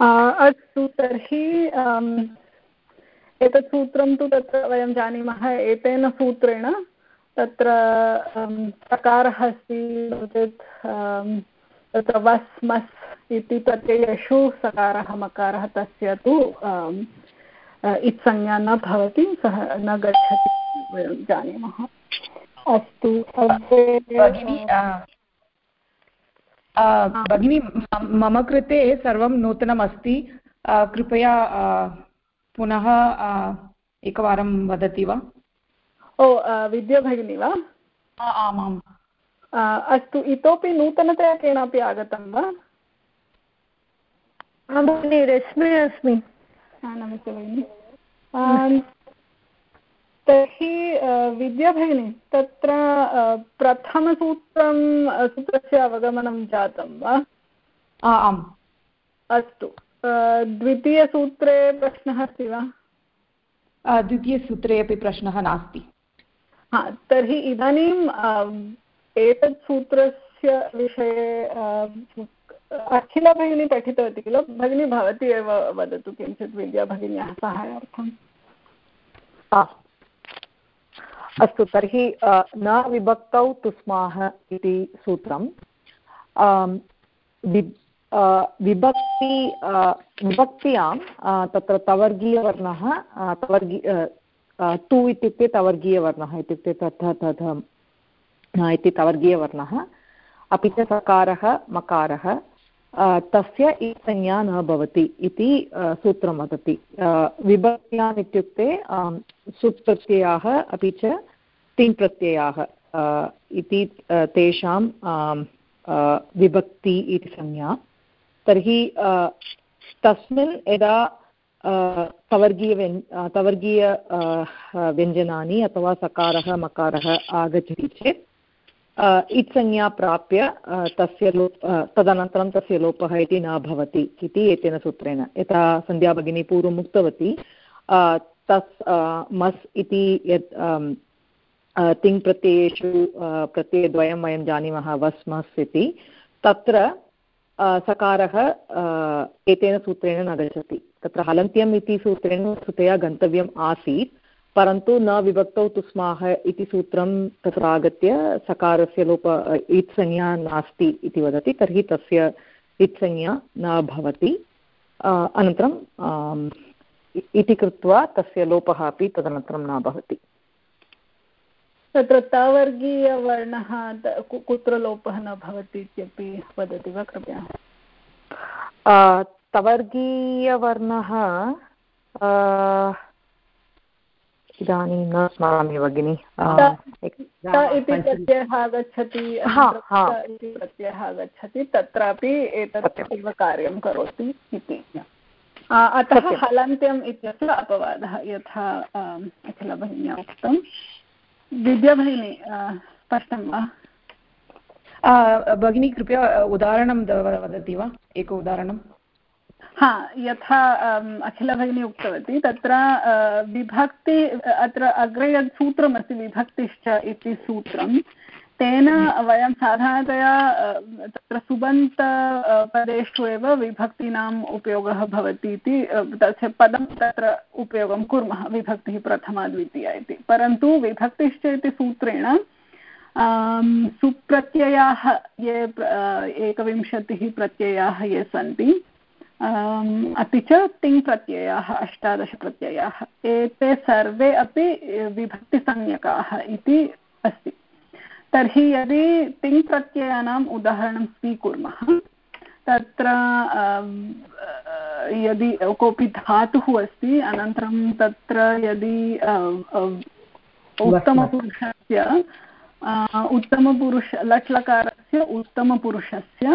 अस्तु तर्हि एतत् सूत्रं तु तत्र वयं जानीमः, एतेन सूत्रेण तत्र सकारः अस्ति नो चेत् तत्र वस्, मस् इति प्रत्ययेषु सकारः, मकारः तस्य तु इत्संज्ञा न भवति, सः न गच्छति वयं जानीमः। अस्तु भगिनी मम कृते सर्वं नूतनम् अस्ति। कृपया पुनः एकवारं वदति वा? ओ विद्या भगिनी वा? आमाम्। अस्तु इतोपि नूतनतया केनापि आगतं वा? भगिनि रश्मि अस्मि। नमस्ते भगिनि। तर्हि विद्या भगिनी तत्र प्रथमसूत्रं सूत्रस्य अवगमनं जातं वा? आम्। अस्तु। द्वितीयसूत्रे प्रश्नः अस्ति वा? द्वितीयसूत्रे अपि प्रश्नः नास्ति। हा तर्हि इदानीम् एतत् सूत्रस्य विषये अखिला भगिनी पठितवती किल? भगिनी भवती एव वदतु किञ्चित् विद्या भगिन्याः साहाय्यार्थम् अस्तु, तर्हि न विभक्तौ तुस्माः इति सूत्रं विभक्ति विभक्त्यां तत्र तवर्गीयवर्णः तवर्गी तु इत्युक्ते तवर्गीयवर्णः, इत्युक्ते तथा तथा इति तवर्गीयवर्णः। अपि च सकारः, मकारः। तस्य संज्ञा न भवति इति सूत्रं वदति. विभक्त्याम् इत्युक्ते सुप् प्रत्ययाः अपि च तिङ् प्रत्ययाः इति तेषां विभक्ति इति संज्ञा. तर्हि तस्मिन् यदा तवर्गीयव्यन् तवर्गीय व्यञ्जनानि अथवा सकारः, मकारः आगच्छति चेत् इत्संज्ञा प्राप्य तस्य लोप तदनन्तरं तस्य लोपः इति न भवति इति एतेन सूत्रेण। यथा सन्ध्या भगिनी पूर्वम् उक्तवती तस् मस् इति यत् तिङ् प्रत्ययेषु प्रत्ययद्वयं वयं जानीमः वस्, मस् इति, तत्र सकारः एतेन सूत्रेण न गच्छति। तत्र हलन्त्यम् इति सूत्रेण वस्तुतया गन्तव्यम् आसीत्। परन्तु न विभक्तौ तुस्माः इति सूत्रं तत्र आगत्य सकारस्य लोप इत्संज्ञा नास्ति इति वदति तर्हि तस्य इत्संज्ञा न भवति। अनन्तरं इति कृत्वा तस्य लोपः अपि तदनन्तरं न भवति। तत्र तवर्गीयवर्णः कुत्र लोपः न भवति इत्यपि वदति वा कृपया? तवर्गीयवर्णः इदानीं न स्मरामि भगिनि। इति प्रत्ययः आगच्छति इति प्रत्ययः आगच्छति तत्रापि एतत् एव कार्यं करोति इति। अतः हलन्त्यम् इत्यत्र अपवादः यथा अखिलभगिन्या उक्तं। विद्याभगिनी स्पष्टं वा? भगिनी कृपया उदाहरणं वदति वा? एक उदाहरणं हा यथा अखिलभगिनी उक्तवती तत्र विभक्ति अत्र अग्रे यत् सूत्रमस्ति विभक्तिश्च इति सूत्रं तेन वयं साधारणतया तत्र सुबन्त पदेषु एव विभक्तीनाम् उपयोगः भवति इति तस्य पदं तत्र उपयोगं कुर्मः विभक्तिः प्रथमा द्वितीया इति। परन्तु विभक्तिश्च इति सूत्रेण सुप्रत्ययाः ये एकविंशतिः प्रत्ययाः ये सन्ति अपि च तिङ् प्रत्ययाः अष्टादशप्रत्ययाः, एते सर्वे अपि विभक्तिसंज्ञकाः इति अस्ति। तर्हि यदि तिङ् प्रत्ययानाम् उदाहरणं स्वीकुर्मः, तत्र यदि कोऽपि धातुः अस्ति, अनन्तरं तत्र यदि उत्तमपुरुषस्य उत्तमपुरुष, लट्लकारस्य उत्तमपुरुषस्य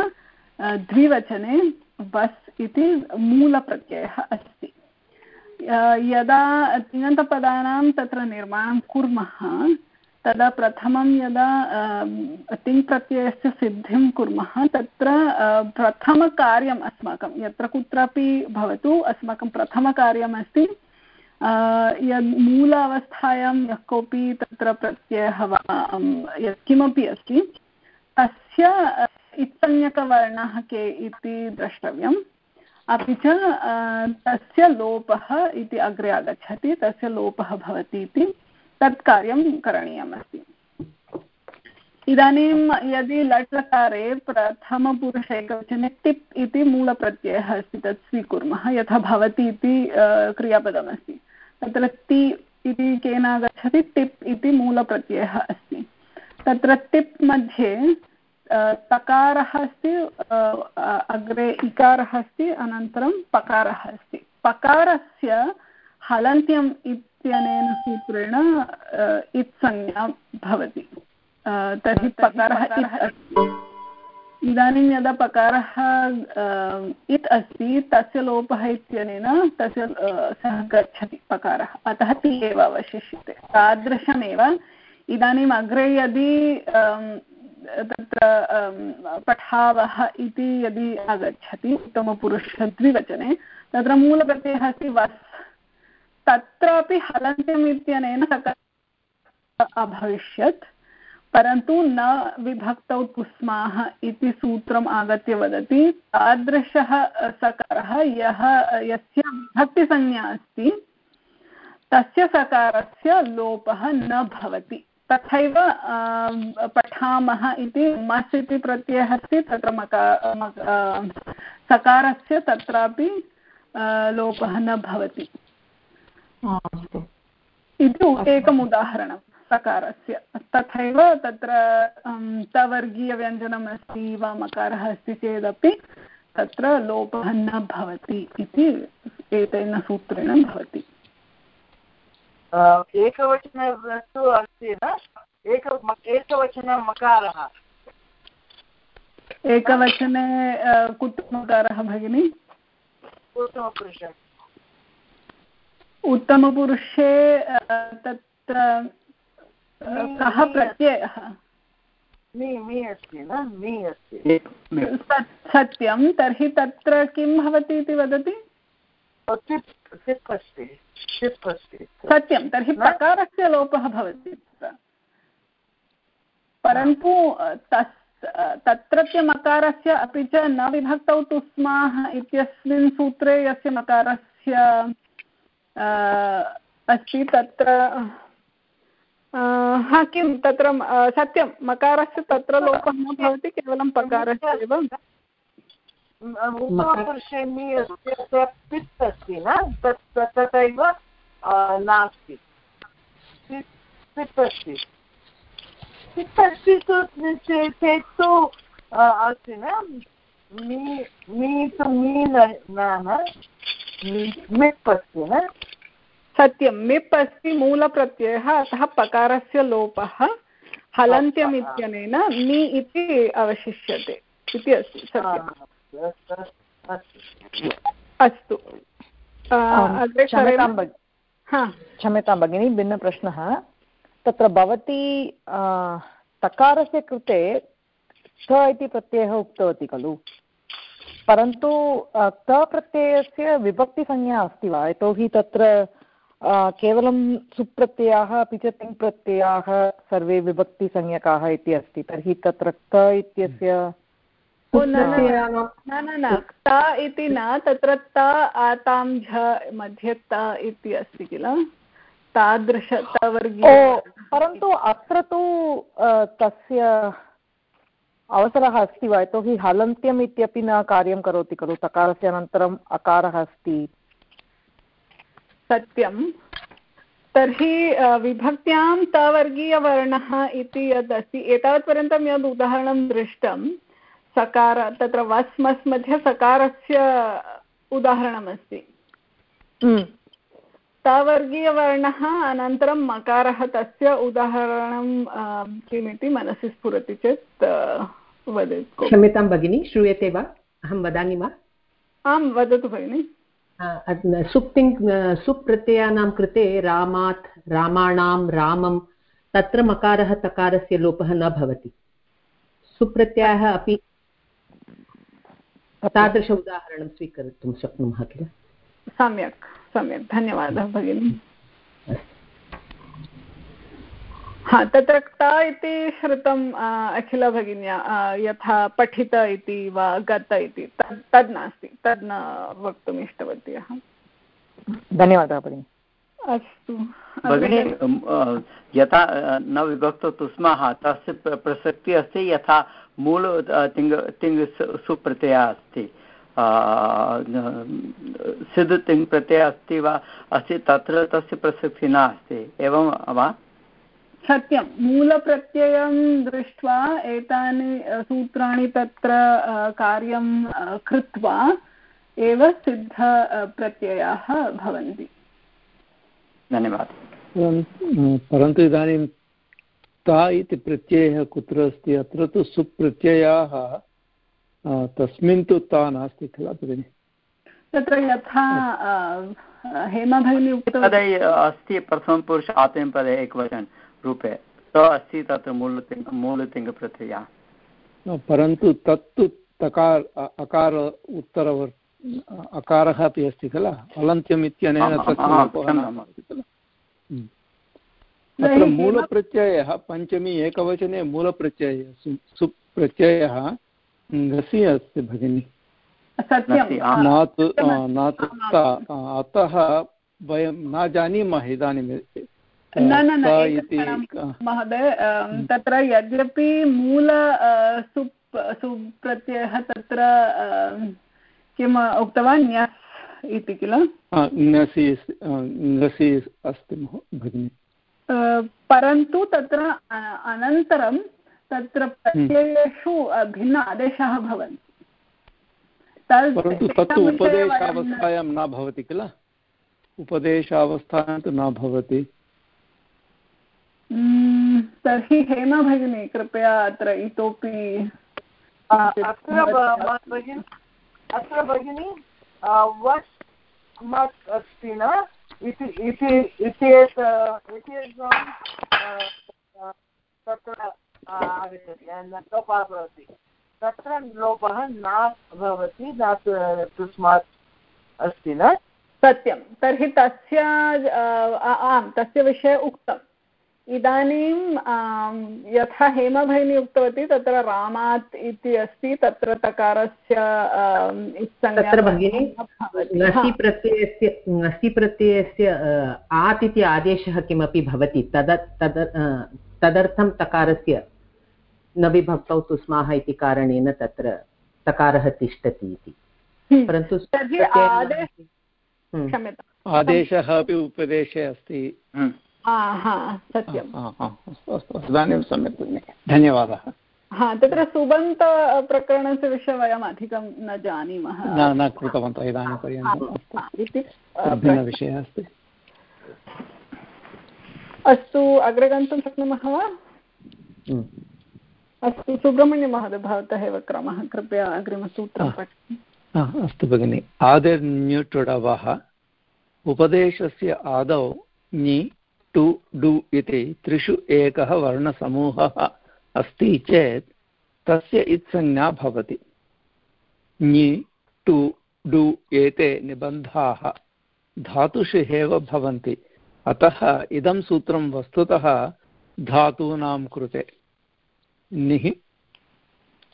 द्विवचने बस् इति मूलप्रत्ययः अस्ति यदा तिङन्तपदानां तत्र निर्माणं कुर्मः तदा प्रथमं यदा तिङ्प्रत्ययस्य सिद्धिं कुर्मः तत्र प्रथमकार्यम् अस्माकं यत्र कुत्रापि भवतु अस्माकं प्रथमकार्यमस्ति यद् मूल अवस्थायां यः कोऽपि तत्र प्रत्ययः वा यत्किमपि अस्ति तस्य इत्संज्ञकवर्णः के इति द्रष्टव्यम्। अपि च तस्य लोपः इति अग्रे आगच्छति, तस्य लोपः भवति इति तत् कार्यं करणीयमस्ति। इदानीं यदि लट्लकारे प्रथमपुरुषैकवचने टिप् इति मूलप्रत्ययः अस्ति, तत् स्वीकुर्मः, यथा भवति इति क्रियापदमस्ति। तत्र ति इति केन आगच्छति? टिप् इति मूलप्रत्ययः अस्ति। तत्र टिप् मध्ये तकारः अस्ति अग्रे इकारः अस्ति अनन्तरं पकारः अस्ति। पकारस्य हलन्त्यम् इत्यनेन सूत्रेण इत्संज्ञा भवति। तर्हि पकारः इदानीं यदा पकारः इत् अस्ति तस्य लोपः इत्यनेन तस्य सः गच्छति पकारः। अतः ति एव अवशिष्यते। तादृशमेव इदानीम् अग्रे यदि तत्र पठावः इति यदि आगच्छति उत्तमपुरुषद्विवचने, तत्र मूलप्रत्ययः अस्ति वस्। तत्रापि हलन्त्यम् इत्यनेन अभविष्यत्, परन्तु न विभक्तौ कुस्माः इति सूत्रम् आगत्य वदति। तादृशः सकारः यः, यस्य विभक्तिसंज्ञा अस्ति, तस्य सकारस्य लोपः न भवति। तथैव पठामः इति मस् इति प्रत्ययः अस्ति तत्र मका सकारस्य तत्रापि लोपः न भवति। इति एकम् उदाहरणं सकारस्य। तथैव तत्र तवर्गीयव्यञ्जनम् अस्ति वा मकारः अस्ति चेदपि तत्र लोपः न भवति इति एतेन सूत्रेण भवति। एकवचने तु अस्ति न? एक एकवचने मकारः। एकवचने कुत्र मकारः भगिनि। उत्तमपुरुषे। उत्तमपुरुषे तत्र कः प्रत्ययः? सत्यं तर्हि तत्र किं भवति इति वदति? सत्यं तर्हि प्रकारस्य लोपः भवति परन्तु तस् तत्रत्य मकारस्य अपि च न विभक्तौ तुस्माः इत्यस्मिन् सूत्रे यस्य मकारस्य अस्ति तत्र हा किं तत्र सत्यं मकारस्य तत्र लोपः न भवति केवलं पकारस्य एव। पित् अस्ति न? तत् तथैव नास्ति। पित् अस्ति पित् अस्ति चेत् तु अस्ति न? मी मी तु मी न मिप् अस्ति न? सत्यं। मिप् अस्ति मूलप्रत्ययः अतः पकारस्य लोपः हलन्त्यम् इत्यनेन मि इति अवशिष्यते। इति अस्ति सत्यम्। अस्तु। क्षम्यतां भगिनि भिन्नप्रश्नः। तत्र भवती तकारस्य कृते क इति प्रत्ययः उक्तवती खलु। परन्तु क प्रत्ययस्य विभक्तिसंज्ञा अस्ति वा? यतोहि तत्र केवलं सुप्रत्ययाः अपि च तिङ् प्रत्ययाः सर्वे विभक्तिसंज्ञकाः इति अस्ति। तर्हि तत्र क इत्यस्य न न न त इति न तत्र त आतां झ मध्ये त इति अस्ति किल? तादृश परन्तु अत्र तु तस्य अवसरः अस्ति वा? यतोहि हलन्त्यम् इत्यपि न कार्यं करोति खलु? तकारस्य अनन्तरम् अकारः अस्ति। सत्यं। तर्हि विभक्त्यां तवर्गीयवर्णः इति यद् अस्ति एतावत्पर्यन्तं यद् उदाहरणं दृष्टं सकार तत्र वस् मस् मध्ये सकारस्य उदाहरणमस्ति। तवर्गीयवर्णः अनन्तरं मकारः तस्य उदाहरणं किमिति मनसि स्फुरति चेत् वदतु। क्षम्यतां भगिनि श्रूयते वा? अहं वदामि वा? आं वदतु भगिनि। सुप्तिङ् सुप्रत्ययानां कृते रामात् रामाणां रामं तत्र मकारः तकारस्य लोपः न भवति। सुप्रत्ययः अपि तादृश उदाहरणं स्वीकर्तुं शक्नुमः किल? सम्यक् सम्यक्। धन्यवादः भगिनि। हा तत्र क्ता इति श्रुतम् अखिल भगिन्या यथा पठित इति वा गत इति तद् तद् नास्ति तद् न वक्तुम् इष्टवती अहं धन्यवादः भगिनि। अस्तु। भगिनि यथा न विभक्तौ स्मः तस्य प्रसक्तिः अस्ति यथा मूल तिङ् तिङ् सुप्रत्ययः अस्ति। सिद्ध तिङ् प्रत्ययः अस्ति वा अस्ति तत्र तस्य प्रसक्तिः नास्ति। एवं वा? सत्यं। मूलप्रत्ययं दृष्ट्वा एतानि सूत्राणि तत्र कार्यं कृत्वा एव सिद्धप्रत्ययाः भवन्ति। धन्यवादः। परन्तु इदानीं ता इति प्रत्ययः कुत्र अस्ति अत्र तु सुप्रत्ययाः तस्मिन् तु ता नास्ति किल भगिनि। तत्र यथा हेमा भगिनी उक्तवती अस्ति प्रथमपुरुष आत्मपदे एकवचन रूपे। स अस्ति तत्र मूलतिङ् मूलतिङ्गप्रत्ययः। परन्तु तत्तु तकार अकार उत्तरवर् अकारः अपि अस्ति किल अलन्त्यम् इत्यनेन अत्र मूलप्रत्ययः पञ्चमी एकवचने मूलप्रत्ययः सुप्रत्ययः घसि अस्ति भगिनि। अतः वयं न जानीमः इदानीं न न न महोदय तत्र यद्यपि मूल सुप् सुप्रत्ययः तत्र किम् उक्तवान् न्यस् इति किल? अस्ति भगिनि। परन्तु तत्र अनन्तरं तत्र प्रत्ययेषु भिन्न आदेशाः भवन्ति। परन्तु तत्तु उपदेशावस्थायां न भवति किल? उपदेशावस्थायां तु न भवति। तर्हि हेमा भगिनी कृपया अत्र इतोपि अत्र भगिनी वस् मस् अस्ति न? तत्र आगच्छति लोपः भवति। तत्र लोपः न भवति, न तस्मात् अस्ति न? सत्यं। तर्हि तस्य आम्, तस्य विषये उक्तम्। इदानीं यथा हेमभगिनी उक्तवती तत्र रामात् इति अस्ति तत्र तकारस्य तत्र भगिनि ङसि प्रत्ययस्य ङसि प्रत्ययस्य आत् इति आदेशः किमपि भवति तद तद तदर्थं तकारस्य न विभक्तौ तु स्माः इति कारणेन तत्र तकारः तिष्ठति इति हम्म। परन्तु हम्म। आदेशः अपि उपदेशे अस्ति हम्म। सत्यम् अस्तु इदानीं सम्यक् धन्यवादः. हा तत्र सुबन्तप्रकरणस्य विषये वयम् अधिकं न जानीमः. न न कृतवन्तः इदानीं पर्यन्तम् भिन्नविषयः अस्ति. अस्तु. अग्रे गन्तुं शक्नुमः वा। अस्तु सुब्रह्मण्यमहोदय भवतः एव क्रमः कृपया अग्रिमसूत्रं पठतु. अस्तु भगिनि. आदिर्न्युटुडवः उपदेशस्य आदौ ङि टु डु इति त्रिषु एकः वर्णसमूहः अस्ति चेत् तस्य इत्संज्ञा भवति। ङि टु, डु एते निबन्धाः धातुषु एव भवन्ति। अतः इदं सूत्रं वस्तुतः धातूनां कृते। निः,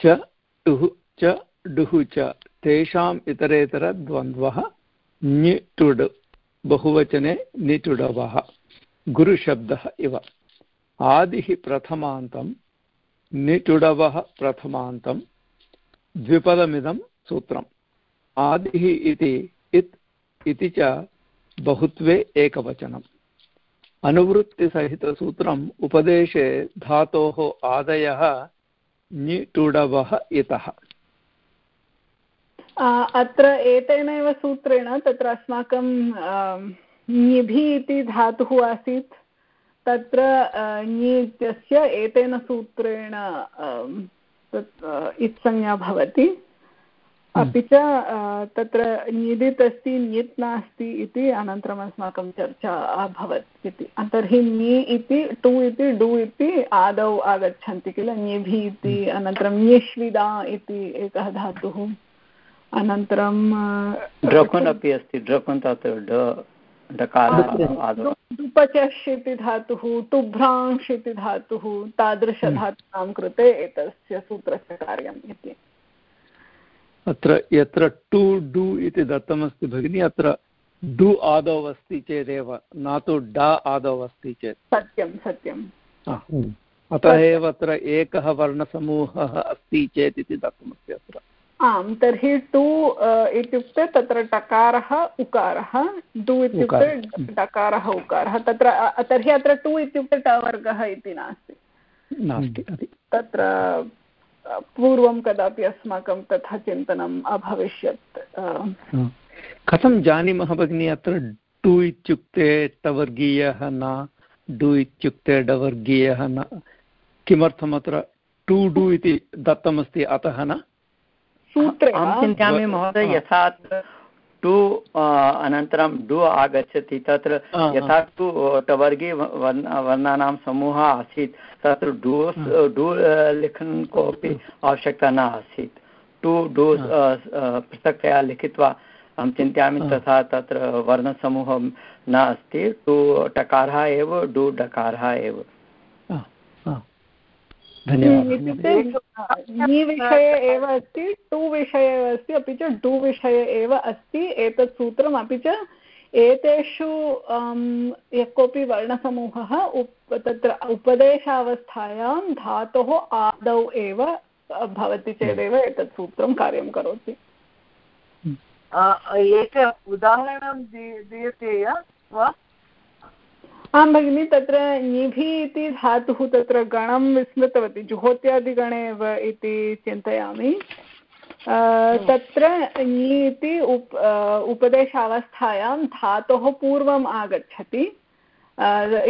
च, टुः, च, डुः, च तेषाम् इतरेतरद्वन्द्वः ञिटुड् बहुवचने निटुडवः। गुरुशब्दः इव। आदिः प्रथमान्तं, निटुडवः प्रथमान्तं, द्विपदमिदं सूत्रम्। आदिः इति इत् इति च बहुत्वे एकवचनम् अनुवृत्तिसहितसूत्रम् उपदेशे धातोः आदयः निटुडवः इतः। अत्र एतेनैव सूत्रेण तत्र अस्माकं ञिभि इति धातुः आसीत्। तत्र ञि इत्यस्य एतेन सूत्रेण इत्संज्ञा भवति। अपि च तत्र ञिदित् अस्ति ञित् नास्ति इति अनन्तरम् अस्माकं चर्चा अभवत् इति। तर्हि ञि इति टु इति डु इति आदौ आगच्छन्ति किल? ञिभि इति अनन्तरं ञिष्विदा इति एकः धातुः। अनन्तरं ड्रकुन् अपि अस्ति ड्रकुन् तत्र दुपचष् इति धातुः टुभ्रांश् इति धातुः तादृशधातूनां कृते एतस्य सूत्रस्य कार्यम् इति। अत्र यत्र टु डु इति दत्तमस्ति भगिनि अत्र डु आदौ अस्ति चेदेव न तु डा आदौ अस्ति चेत्। सत्यं सत्यं। अतः एव अत्र एकः वर्णसमूहः अस्ति चेत् इति दत्तमस्ति अत्र। आम् तर्हि टु इत्युक्ते तत्र टकारः उकारः। डु इत्युक्ते डकारः उकारः। तत्र तर्हि अत्र टु इत्युक्ते टवर्गः इति नास्ति। तत्र पूर्वं कदापि अस्माकं तथा चिन्तनम् अभविष्यत्। कथं जानीमः भगिनि अत्र टु इत्युक्ते टवर्गीयः न डु इत्युक्ते डवर्गीयः न? किमर्थम् अत्र टु डु इति दत्तमस्ति अतः न? अहं चिन्तयामि महोदय यथा टु अनन्तरं डु आगच्छति तत्र यथा टु टवर्गे वर्णानां समूहः आसीत् तत्र डु डु लिखन् कोऽपि आवश्यकता न आसीत्। टु डु पृथक्तया लिखित्वा अहं चिन्तयामि तथा तत्र वर्णसमूहः न अस्ति टु टकारः एव डु डकारः एव। धन्यवादः। विषये एव अस्ति टु विषये एव अस्ति अपि च डु विषये एव अस्ति एतत् सूत्रम् अपि च एतेषु यः कोऽपि वर्णसमूहः उप तत्र उपदेशावस्थायां धातोः आदौ एव भवति चेदेव एतत् सूत्रं कार्यं करोति। एक उदाहरणं दीयते वा? आं भगिनि तत्र निभि इति धातुः तत्र गणं विस्मृतवती जुहोत्यादिगणे एव इति चिन्तयामि। तत्र ङि इति उप उपदेशावस्थायां धातोः पूर्वम् आगच्छति।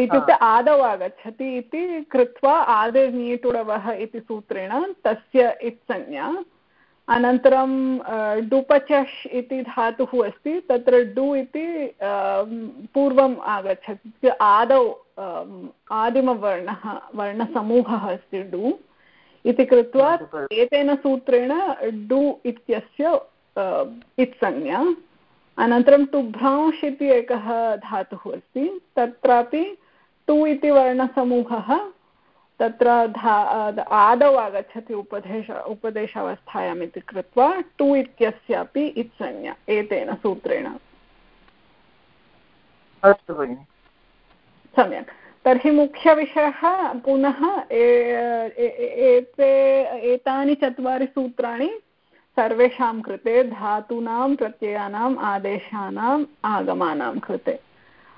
इत्युक्ते आदौ आगच्छति इति कृत्वा आदिर्ङीटुडवः इति सूत्रेण तस्य इत्संज्ञा। अनन्तरं डुपचष् इति धातुः अस्ति, तत्र डु इति पूर्वम् आगच्छति आदौ आदिमवर्णः, वर्णसमूहः अस्ति डु, इति कृत्वा एतेन सूत्रेण डु इत्यस्य इत्संज्ञा। अनन्तरं टुभ्रांश् इति एकः धातुः अस्ति, तत्रापि टु इति वर्णसमूहः तत्र आदौ आगच्छति उपदेश उपदेशावस्थायाम् इति कृत्वा टु इत्यस्यापि इत्संज्ञा एतेन सूत्रेण। अस्तु भगिनि। सम्यक्। तर्हि मुख्यविषयः पुनः एते एतानि चत्वारि सूत्राणि सर्वेषां कृते धातूनां प्रत्ययानाम् आदेशानाम् आगमानां कृते।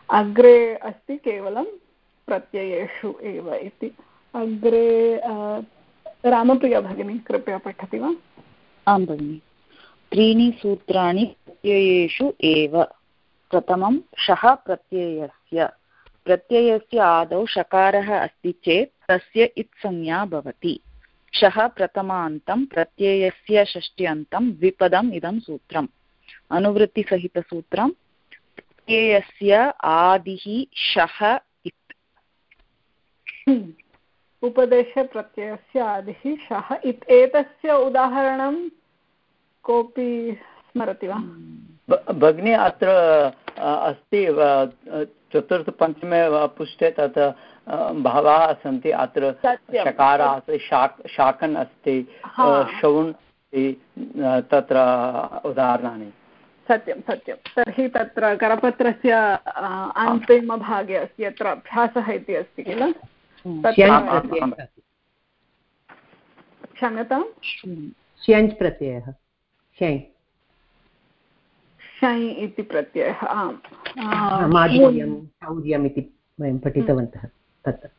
अग्रे अस्ति केवलं प्रत्ययेषु एव इति। अग्रे रामप्रिया भगिनी कृपया पठति वा? आं भगिनि। त्रीणि सूत्राणि प्रत्ययेषु एव। प्रथमं शः प्रत्ययस्य। प्रत्ययस्य आदौ शकारः अस्ति चेत् तस्य इत्संज्ञा भवति। शः प्रथमान्तं प्रत्ययस्य षष्ट्यन्तं द्विपदम् इदं सूत्रम्। अनुवृत्तिसहितसूत्रं प्रत्ययस्य आदिः शः इत्। हम्म। उपदेशप्रत्ययस्य आदिः शः। इत् एतस्य उदाहरणं कोऽपि स्मरति वा? भगिनी अत्र अस्ति चतुर्थपञ्चमे पुष्टे तत् बहवः सन्ति। अत्र शकारः अस्ति शाक् शाकन् अस्ति शौन् तत्र उदाहरणानि। सत्यं सत्यं। तर्हि तत्र करपत्रस्य अन्तिमभागे अस्ति यत्र अभ्यासः इति अस्ति किल? क्षम्यतां? श्यञ्च् प्रत्ययः। श्यञ् शञ् इति प्रत्ययः आम्। माधुर्यं शौर्यम् इति वयं पठितवन्तः तत्र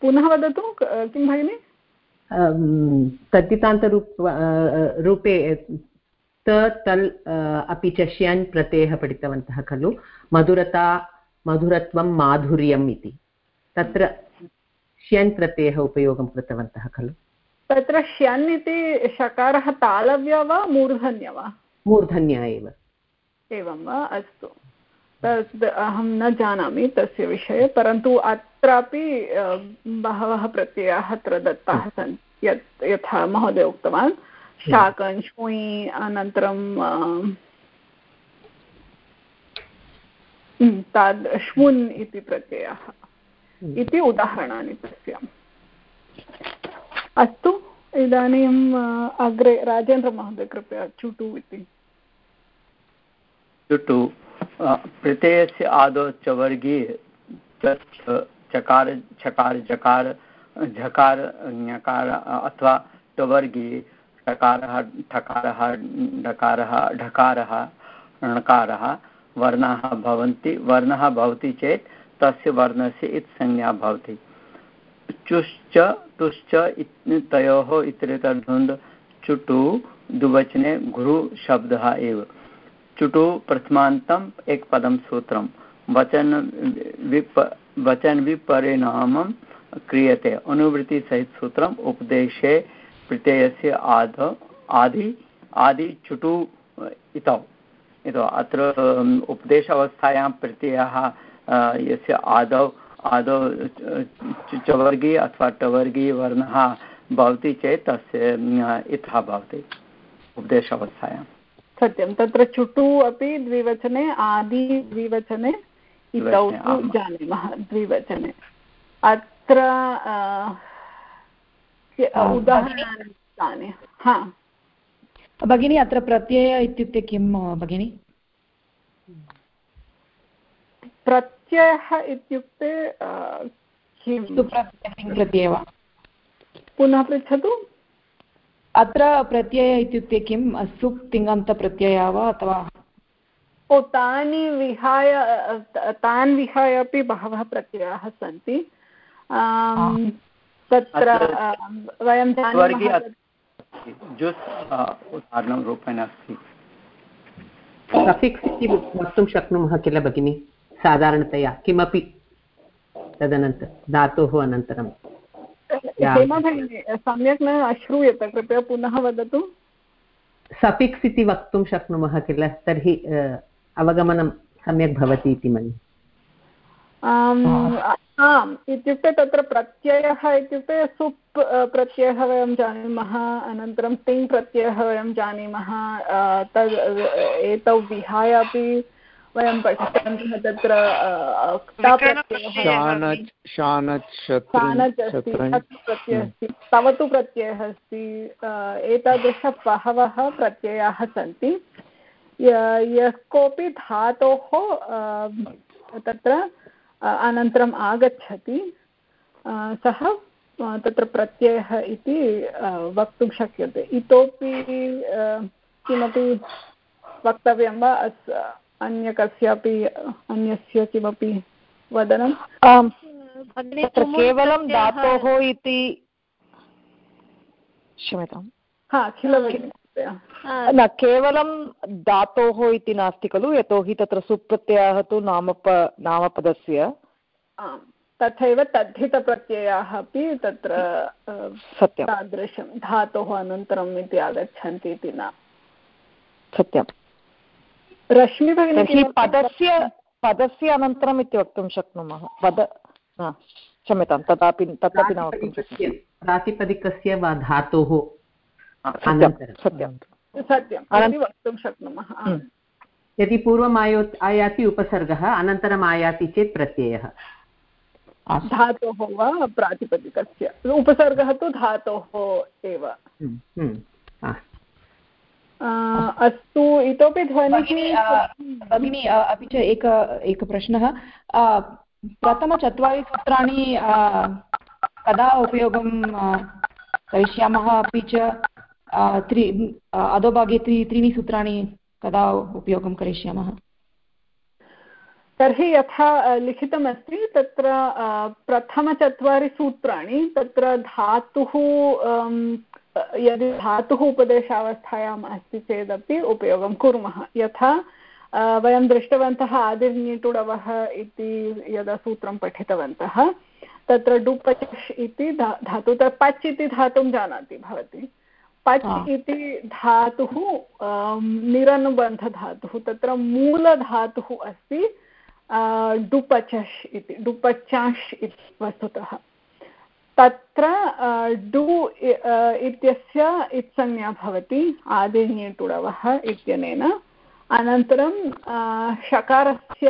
पुनः वदतु किं भगिनि? तद्धितान्तरूप रूपे त तल् अपि च श्यन् प्रत्ययः पठितवन्तः खलु। मधुरता मधुरत्वं माधुर्यम् इति। तत्र श्यन् प्रत्ययः उपयोगं कृतवन्तः खलु? तत्र श्यन् इति शकारः तालव्य वा मूर्धन्य वा? मूर्धन्य एव। एवं वा? अस्तु। तद् अहं न जानामि तस्य विषये परन्तु अत्रापि बहवः प्रत्ययाः अत्र दत्ताः सन्ति यत् यथा महोदय उक्तवान् शाकन् श्मुयि अनन्तरं ताद् श्वुन् इति प्रत्ययः। इति उदाहरणानि तस्य अस्तु इदानीम् अग्रे राजेन्द्रमहोदय कृपया चुटु इति। चुटु प्रत्ययस्य आदौ च वर्गे चकार चकार जकार झकार ञकार अथवा टवर्गे टकारः ठकारः डकारः ढकारः णकारः वर्णाः भवन्ति, वर्णः भवति चेत् तस्य वर्णस्य इत्संज्ञा भवति। चुश्च, तुश्च तयोः इतरेतरधुन्द् चुटु, द्विवचने घृ शब्दः एव। चुटु प्रथमान्तम् एकपदं सूत्रं। वचन विप, वचन विपरिणामं क्रियते। अनुवृत्तिसहितसूत्रम् उपदेशे प्रत्ययस्य आद आदि आदि चुटु इतौ। इतो अत्र उपदेश अवस्थायां प्रत्ययः यस्य आदौ आदौ चवर्गी अथवा टवर्गी वर्णः भवति चेत् तस्य इतः भवति उपदेश अवस्थायां सत्यं तत्र चुटु अपि द्विवचने आदि द्विवचने इतौ जानीमः द्विवचने। अत्र उदाहरणानि हा। भगिनी अत्र प्रत्यय इत्युक्ते किं भगिनि? प्रत्ययः इत्युक्ते प्रत्यय पुनः पृच्छतु। अत्र प्रत्यय इत्युक्ते किं? सुप् तिङन्तप्रत्ययः वा अथवा? ओ तानि विहाय तान् विहाय अपि बहवः प्रत्ययाः सन्ति। तत्र वयं जानीमः जुस् उदाहरणं रूपेण अस्ति। सफिक्स् इति वक्तुं शक्नुमः किल भगिनि? साधारणतया किमपि तदनन्तरं धातोः अनन्तरं। सम्यक् न अश्रूयते कृपया पुनः वदतु। सफिक्स् इति वक्तुं शक्नुमः किल? तर्हि अवगमनं सम्यक् भवति इति मन्ये। आम् इत्युक्ते तत्र प्रत्ययः इत्युक्ते सुप् प्रत्ययः वयं जानीमः अनन्तरं तिङ् प्रत्ययः वयं जानीमः तद् एतौ विहाय अपि वयं पठितवन्तः तत्र प्रत्ययः। अस्ति तवतु प्रत्ययः अस्ति एतादृश बहवः प्रत्ययाः सन्ति। यः कोऽपि धातोः तत्र अनन्तरम् आगच्छति। सः तत्र प्रत्ययः इति वक्तुं शक्यते। इतोपि किमपि वक्तव्यं वा? अस् अन्य कस्यापि अन्यस्य किमपि वदनं? केवलं धातोः इति क्षम्यताम्। हा किल न केवलं धातोः इति नास्ति खलु यतोहि तत्र सुप्रत्ययः तु नामप नामपदस्य। तथैव तद्धितप्रत्ययाः अपि तत्र सत्यं तादृशं धातोः अनन्तरम् इति आगच्छन्ति इति न। सत्यं रश्मि भगिनी पदस्य पदस्य अनन्तरम् इति वक्तुं शक्नुमः। पद क्षम्यतां तदापि तदपि न वक्तुं शक्यते प्रातिपदिकस्य वा धातोः सत्यं सत्यं वक्तुं शक्नुमः। हम्म। यदि पूर्वम् आयो आयाति उपसर्गः अनन्तरम् आयाति चेत् प्रत्ययः। धातोः वा प्रातिपदिकस्य? उपसर्गः तु धातोः एव। हम्म, हम्म, अस्तु इतोपि ध्वनिः भगिनी अपि च एक एकः प्रश्नः। प्रथमचत्वारि सूत्राणि कदा उपयोगं करिष्यामः अपि च? त्रि अधोभागे त्रि त्रीणि सूत्राणि कदा उपयोगं करिष्यामः तर्हि यथा लिखितमस्ति तत्र प्रथमचत्वारि सूत्राणि तत्र धातुः यदि धातुः उपदेशावस्थायाम् अस्ति चेदपि उपयोगं कुर्मः यथा वयं दृष्टवन्तः आदिर्निटुडवः इति यदा सूत्रं पठितवन्तः तत्र डुपच् इति धातु पच् इति धातुं जानाति भवती पच् इति धातुः निरनुबन्धधातुः तत्र मूलधातुः अस्ति डुपचष् इति डुपचाष् इति वस्तुतः। तत्र डु इत्यस्य इत्संज्ञा भवति आदिर्ण्यटुडवः इत्यनेन। अनन्तरं शकारस्य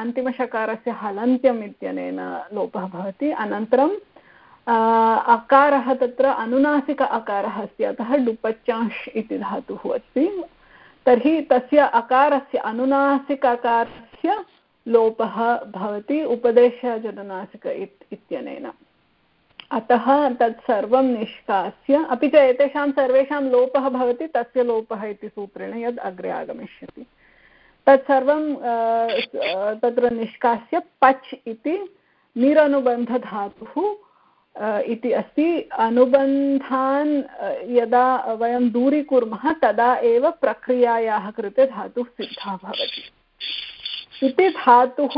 अन्तिमशकारस्य हलन्त्यम् इत्यनेन लोपः भवति। अनन्तरं अकारः तत्र अनुनासिक अकारः अस्ति, अतः डुपच्चांश् इति धातुः अस्ति। तर्हि तस्य अकारस्य अनुनासिक अकारस्य लोपः भवति, उपदेशजननासिक इत्यनेन। अतः तत् सर्वं निष्कास्य। अपि च एतेषां सर्वेषां लोपः भवति, तस्य लोपः इति सूत्रेण यद् अग्रे आगमिष्यति। तत्सर्वं तत्र निष्कास्य पच् इति निरनुबन्धधातुः इति अस्ति अनुबन्धान् यदा वयं दूरीकुर्मः, तदा एव प्रक्रियायाः कृते धातुः सिद्धः भवति। इति धातुः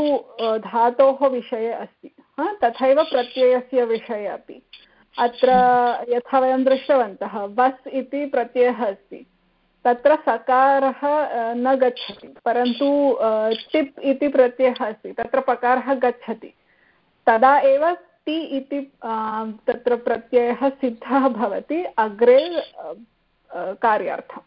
धातोः विषये अस्ति। तथैव प्रत्ययस्य विषये अपि। अत्र यथा वयं दृष्टवन्तः, बस् इति प्रत्ययः अस्ति। तत्र सकारः न गच्छति, परन्तु टिप् इति प्रत्ययः अस्ति। तत्र पकारः गच्छति। तदा एव ति इति तत्र प्रत्ययः सिद्धः भवति अग्रे कार्यार्थम्।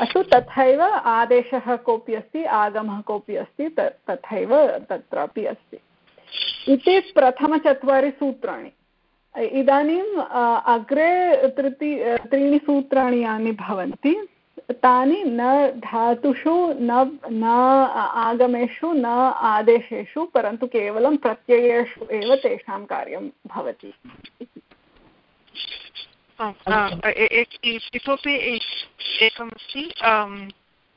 अस्तु, तथैव आदेशः कोऽपि अस्ति, आगमः कोऽपि अस्ति तथैव तत्रापि अस्ति। इति प्रथमचत्वारि सूत्राणि। इदानीम् अग्रे तृती त्रीणि सूत्राणि यानि भवन्ति। तानि न धातुषु न न आगमेषु न आदेशेषु परन्तु केवलं प्रत्ययेषु एव तेषां कार्यं भवति। इतोपि एकमस्ति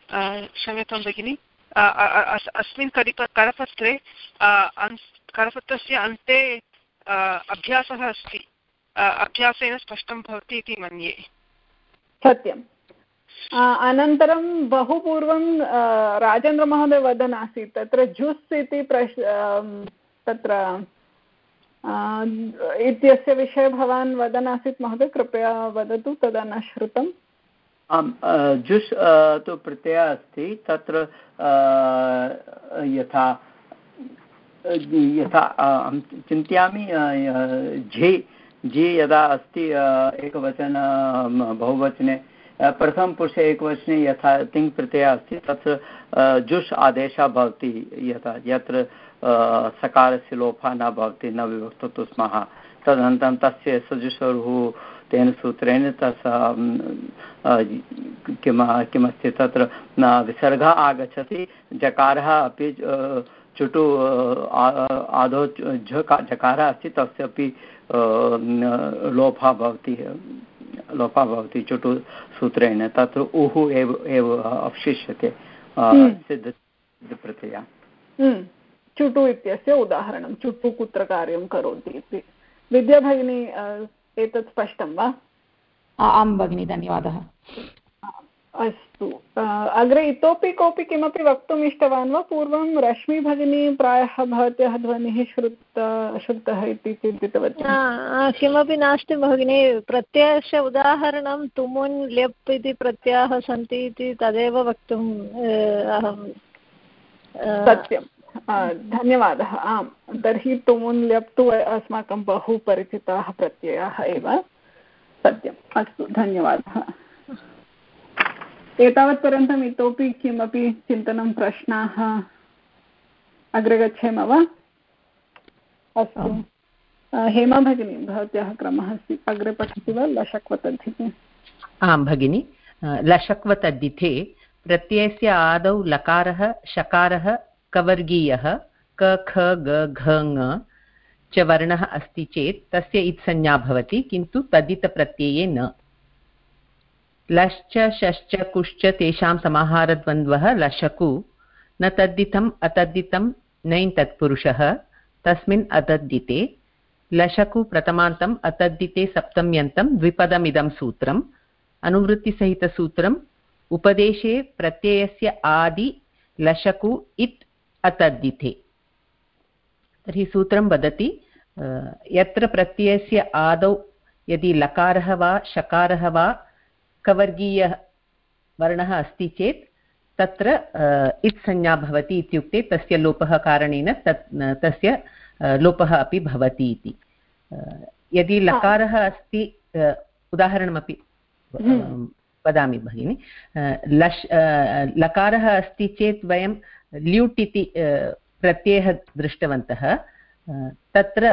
क्षम्यतां भगिनि अस्मिन् करिप करपत्रे करपत्रस्य अन्ते अभ्यासः अस्ति। अभ्यासेन स्पष्टं भवति इति मन्ये। सत्यम्। अनन्तरं बहु पूर्वं राजेन्द्रमहोदय वदन् आसीत्, तत्र जुस् इति प्रश् तत्र इत्यस्य विषये भवान् वदन् आसीत्, महोदय, कृपया वदतु, तदा न श्रुतम् आम् जुस् तु प्रत्ययः अस्ति, तत्र यथा यथा अहं चिन्तयामि झे झे यदा अस्ति एकवचन बहुवचने प्रथमपुरुषे एकवचने यथा तिङ् प्रत्ययः अस्ति तत्र जुष् आदेशः भवति यथा, यत्र सकारस्य लोपः न भवति, न विभक्तु स्मः तदनन्तरं तस्य सजुषरुः, तेन सूत्रेण तस् किं किमस्ति तत्र विसर्गः आगच्छति, जकारः अपि चुटु आदौ जकारः अस्ति, तस्य अपि लोपः भवति। लोपः भवति चुटु सूत्रेण तत्र उः एव एव अवशिष्यते सिद्ध सिद्धप्रत्यया। हम्म। चुटु इत्यस्य उदाहरणं चुटु कुत्र कार्यं करोति इति। विद्याभगिनी एतत् स्पष्टं वा? आं भगिनि धन्यवादः। अस्तु। अग्रे इतोपि कोऽपि किमपि वक्तुम् इष्टवान् वा? पूर्वं रश्मि भगिनी प्रायः भवत्याः ध्वनिः श्रुत श्रुतः इति चिन्तितवती। किमपि नास्ति भगिनि। प्रत्ययस्य उदाहरणं तुमुन् ल्यप् इति प्रत्ययाः सन्ति इति तदेव वक्तुम् अहं सत्यं धन्यवादः। आम् तर्हि तुमुन् ल्यप् तु अस्माकं बहु परिचिताः प्रत्ययाः एव। सत्यम्। अस्तु धन्यवादः। एतावत्पर्यन्तम् इतोपि किमपि चिन्तनं प्रश्नाः अग्रे गच्छेम वा? अस्तु। हेमा भगिनी भवत्याः क्रमः अस्ति। अग्रे पठति वा? लशक्वतद्धिते। आं भगिनि। लशक्वतद्धिते प्रत्ययस्य आदौ लकारः शकारः कवर्गीयः क ख ग घ च वर्णः अस्ति चेत् तस्य इत्संज्ञा भवति किन्तु तद्धितप्रत्यये न। लश्च शश्च कुश्च तेषां समाहारद्वन्द्वः लशकु। न तद्दितम् अतद्दितं नैन् तस्मिन् अतद्दिते लशकु प्रथमान्तम् अतद्दिते सप्तम्यन्तं, द्विपदमिदं सूत्रम्। अनुवृत्तिसहितसूत्रम्। उपदेशे प्रत्ययस्य आदि लशकु, इत् अतद्दिते तर्हि सूत्रं वदति यत्र प्रत्ययस्य आदौ, यदि लकारः वा, शकारः वा कवर्गीयवर्णः अस्ति चेत् तत्र इत्संज्ञा भवति इत्युक्ते तस्य लोपः कारणेन तत् तस्य लोपः अपि भवति इति। यदि लकारः अस्ति उदाहरणमपि हम्म। वदामि भगिनि। लश् लकारः अस्ति चेत् वयं ल्यूट् इति प्रत्ययः दृष्टवन्तः। तत्र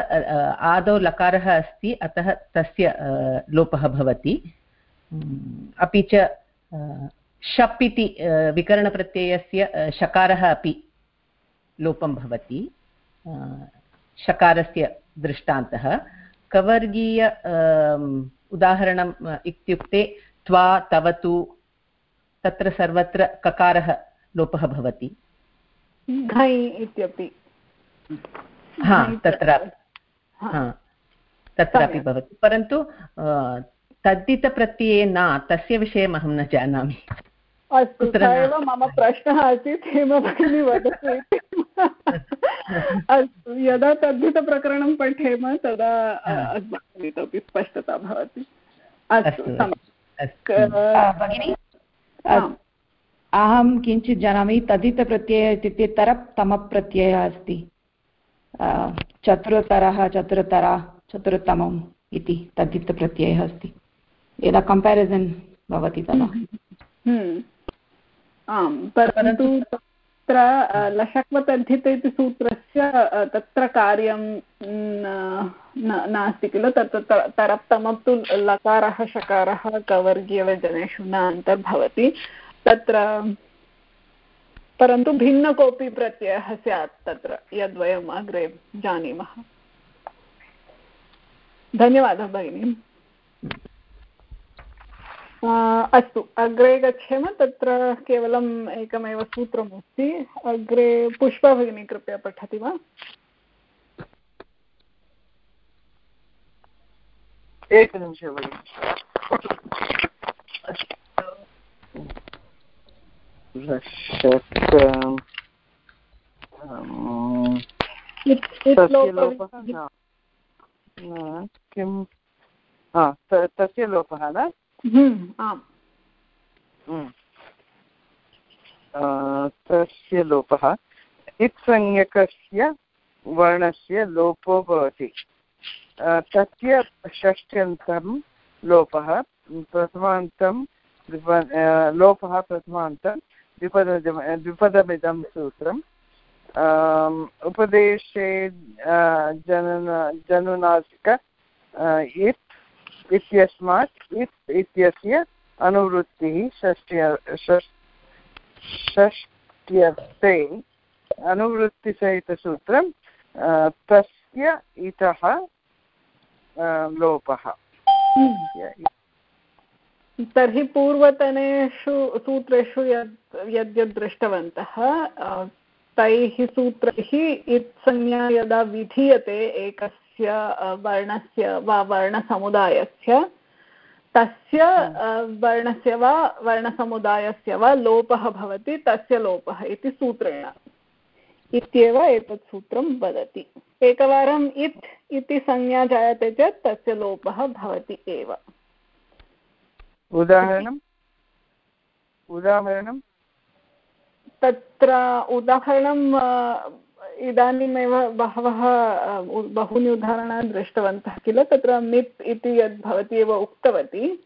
आदौ लकारः अस्ति अतः तस्य लोपः भवति। अपि च शप् इति विकरणप्रत्ययस्य शकारः अपि लोपं भवति शकारस्य दृष्टान्तः। कवर्गीय उदाहरणम् इत्युक्ते त्वा तवतु तत्र सर्वत्र ककारः लोपः भवति। इत्यपि। हा तत्र तत्रापि भवति। परन्तु तद्धितप्रत्यये न तस्य विषयम् अहं न जानामि। अस्तु एव मम प्रश्नः आसीत् हेम भगिनी वदतु इति। अस्तु यदा तद्धितप्रकरणं पठेम तदा अस्माकम् इतोपि स्पष्टता भवति। अस्तु भगिनि? अहं किञ्चित् जानामि तदितप्रत्ययः इत्युक्ते तरप् तमप् प्रत्ययः अस्ति चतुरतरः चतुरतरा चतुरतमम् इति तद्धितप्रत्ययः अस्ति। यदा कम्पेरिसन् भवति तदा। हम्म। आम् परन्तु तत्र लशक्वतद्धित इति सूत्रस्य तत्र कार्यं नास्ति किल? तत्र तरप्तमं तु लकारः, शकारः कवर्गीयव्यजनेषु न अन्तर्भवति। तत्र, परन्तु भिन्न कोऽपि प्रत्ययः स्यात् तत्र, यद्वयम् अग्रे जानीमः। धन्यवादः, भगिनी। अस्तु अग्रे गच्छेम तत्र केवलम् एकमेव सूत्रम् अस्ति अग्रे पुष्पा भगिनी कृपया पठति वा? एकनिमिषः भगिनि. किं तस्य लोपः न? आम्। हम्म। तस्य लोपः। इत्संज्ञकस्य वर्णस्य लोपो भवति। तस्य षष्ट्यन्तं लोपः। प्रथमान्तं लोपः प्रथमान्तं द्विपद द्विपदमिदं सूत्रम्। उपदेशे जनन, जनुनासिक इत् इत्यस्मात् इत् इत्यस्य अनुवृत्तिः षष्ट्य षष्ट्यर्थे अनुवृत्तिसहितसूत्रं तस्य इतः लोपः। तर्हि पूर्वतनेषु सूत्रेषु यत् यद्यद् दृष्टवन्तः तैः सूत्रैः इत्संज्ञा यदा विधीयते एकस्य तस्य वर्णस्य वा वर्णसमुदायस्य तस्य वर्णस्य वा वर्णसमुदायस्य वा लोपः भवति तस्य लोपः इति सूत्रेण। इत्येव एतत् सूत्रं वदति। एकवारम् इत् इति संज्ञा जायते चेत् तस्य लोपः भवति एव। उदाहरणम्? उदाहरणं तत्र उदाहरणं इदानीमेव बहवः बहूनि उदाहरणानि दृष्टवन्तः किल? तत्र मित् इति यद् भवती एव उक्तवती।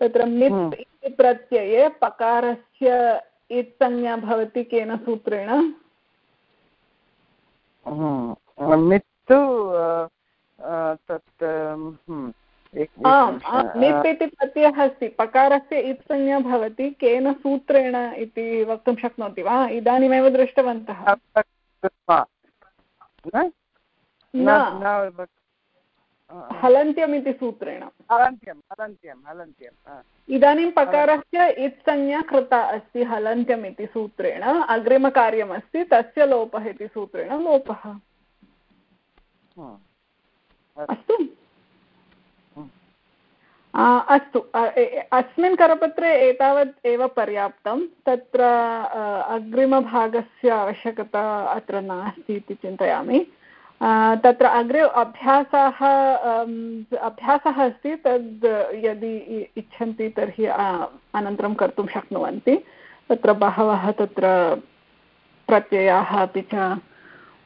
तत्र हम्म। इति प्रत्यये पकारस्य इत्संज्ञा भवति केन सूत्रेण? हम्म। मित्तु तत् हम्म, आम् मित् इति प्रत्ययः अस्ति। पकारस्य इत्संज्ञा भवति केन सूत्रेण इति वक्तुं शक्नोति वा? इदानीमेव दृष्टवन्तः। हलन्त्यम् इति सूत्रेण हलन्त्यं हलन्त्यं हलन्त्यम् इदानीं पकारस्य इत्संज्ञा कृता अस्ति हलन्त्यम् इति सूत्रेण अग्रिमकार्यमस्ति तस्य लोपः इति सूत्रेण लोपः। अस्तु। अस्तु अस्मिन् करपत्रे एतावत् एव पर्याप्तं, तत्र अग्रिमभागस्य आवश्यकता अत्र नास्ति इति चिन्तयामि। तत्र अग्रे अभ्यासाः अभ्यासः अस्ति, तद् यदि इच्छन्ति तर्हि अनन्तरं कर्तुं शक्नुवन्ति। तत्र बहवः तत्र प्रत्ययाः अपि च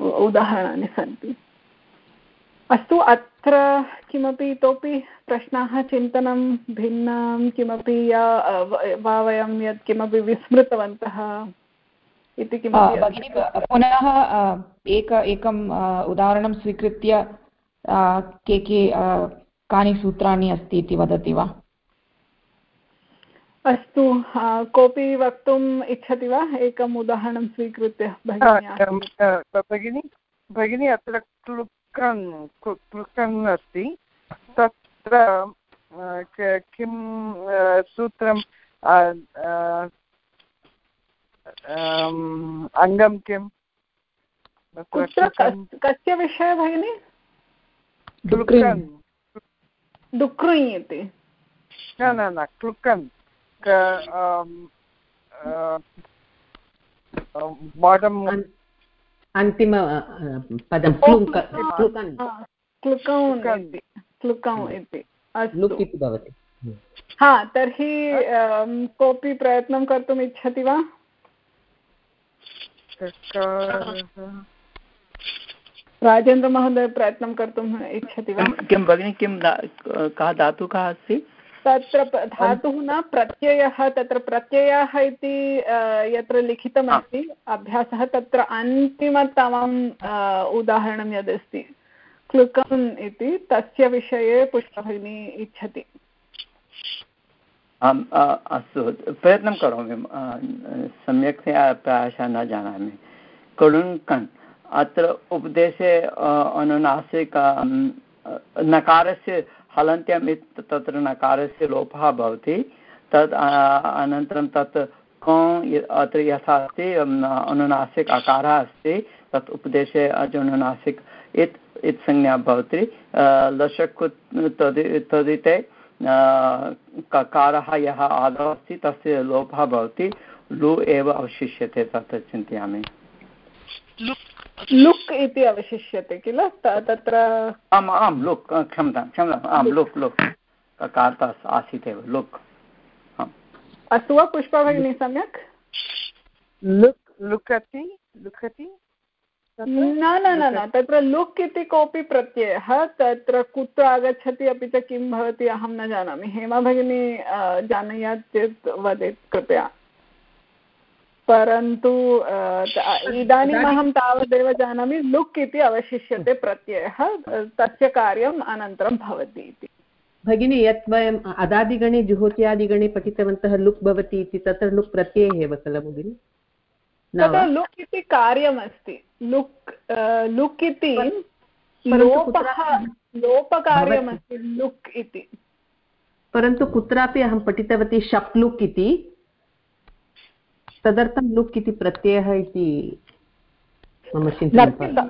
उदाहरणानि सन्ति। अस्तु अत्र किमपि इतोपि प्रश्नाः चिन्तनं भिन्नं किमपि या वा वयं यत् किमपि विस्मृतवन्तः इति किमपि भगिनि पुनः एक एकम् उदाहरणं स्वीकृत्य के के कानि सूत्राणि अस्ति इति वदति वा? अस्तु कोऽपि वक्तुम् इच्छति वा? एकम् उदाहरणं स्वीकृत्य भगिनी भगिनी अत्र क्लुकन् क्लुकन् अस्ति तत्र किं सूत्रं अङ्गं किम् कस्य विषये भगिनि? डुक्रुञ् इति न न न क्लुकन् बाटम् अन्तिम पदं क्लुकौन् इति लुक् इति भवति हा तर्हि कोऽपि प्रयत्नं कर्तुम् इच्छति वा राजेन्द्रमहोदय प्रयत्नं कर्तुम् इच्छति वा किं भगिनि किं कः धातुकः अस्ति तत्र धातुः न प्रत्ययः तत्र प्रत्ययः इति यत्र लिखितमस्ति अभ्यासः तत्र अन्तिमतमम् उदाहरणं यदस्ति क्लुकम् इति तस्य विषये पुष्पभगिनी इच्छति। आम् अस्तु प्रयत्नं करोमि सम्यक्तया प्रायशः न जानामि। कणुङ्कन् अत्र उपदेशे अनुनासिक नकारस्य हलन्त्यम् इति तत्र नकारस्य लोपः भवति, तद् अनन्तरं तत् क अत्र यथा अस्ति अनुनासिक अकारः अस्ति, तत् उपदेशे अनुनासिक इत् इत् संज्ञा भवति लशक् तदिते ककारः यः आदौ अस्ति, तस्य लोपः भवति, लु एव अवशिष्यते, तत्र चिन्तयामि। लुक् इति अवशिष्यते किल? तत्र आम् आं लुक् क्षम्यतां क्षम्यताम् आं लुक् लुक् ककारः आसीत् एव लुक् अस्तु वा पुष्पा भगिनी सम्यक्? लुक् लुकति लुकति न न न न तत्र लुक् इति कोऽपि प्रत्ययः तत्र कुत्र आगच्छति अपि च किं भवति अहं न जानामि। हेमा भगिनी जानीयात् चेत् वदेत् कृपया। परन्तु इदानीम् अहं तावदेव जानामि लुक् इति अवशिष्यते प्रत्ययः तस्य कार्यम् अनन्तरं भवति इति। भगिनी यत् वयम् अदादिगणे जुहोत्यादिगणे पठितवन्तः लुक् भवति इति तत्र लुक् प्रत्ययः एव खलु भगिनि? तत्र लुक् इति कार्यमस्ति। लुक् लुक् इति लोपः लोपकार्यमस्ति लुक् इति। परन्तु कुत्रापि अहं पठितवती शप् लुक् इति तदर्थं लुक् इति प्रत्ययः इति मम चिन्तनं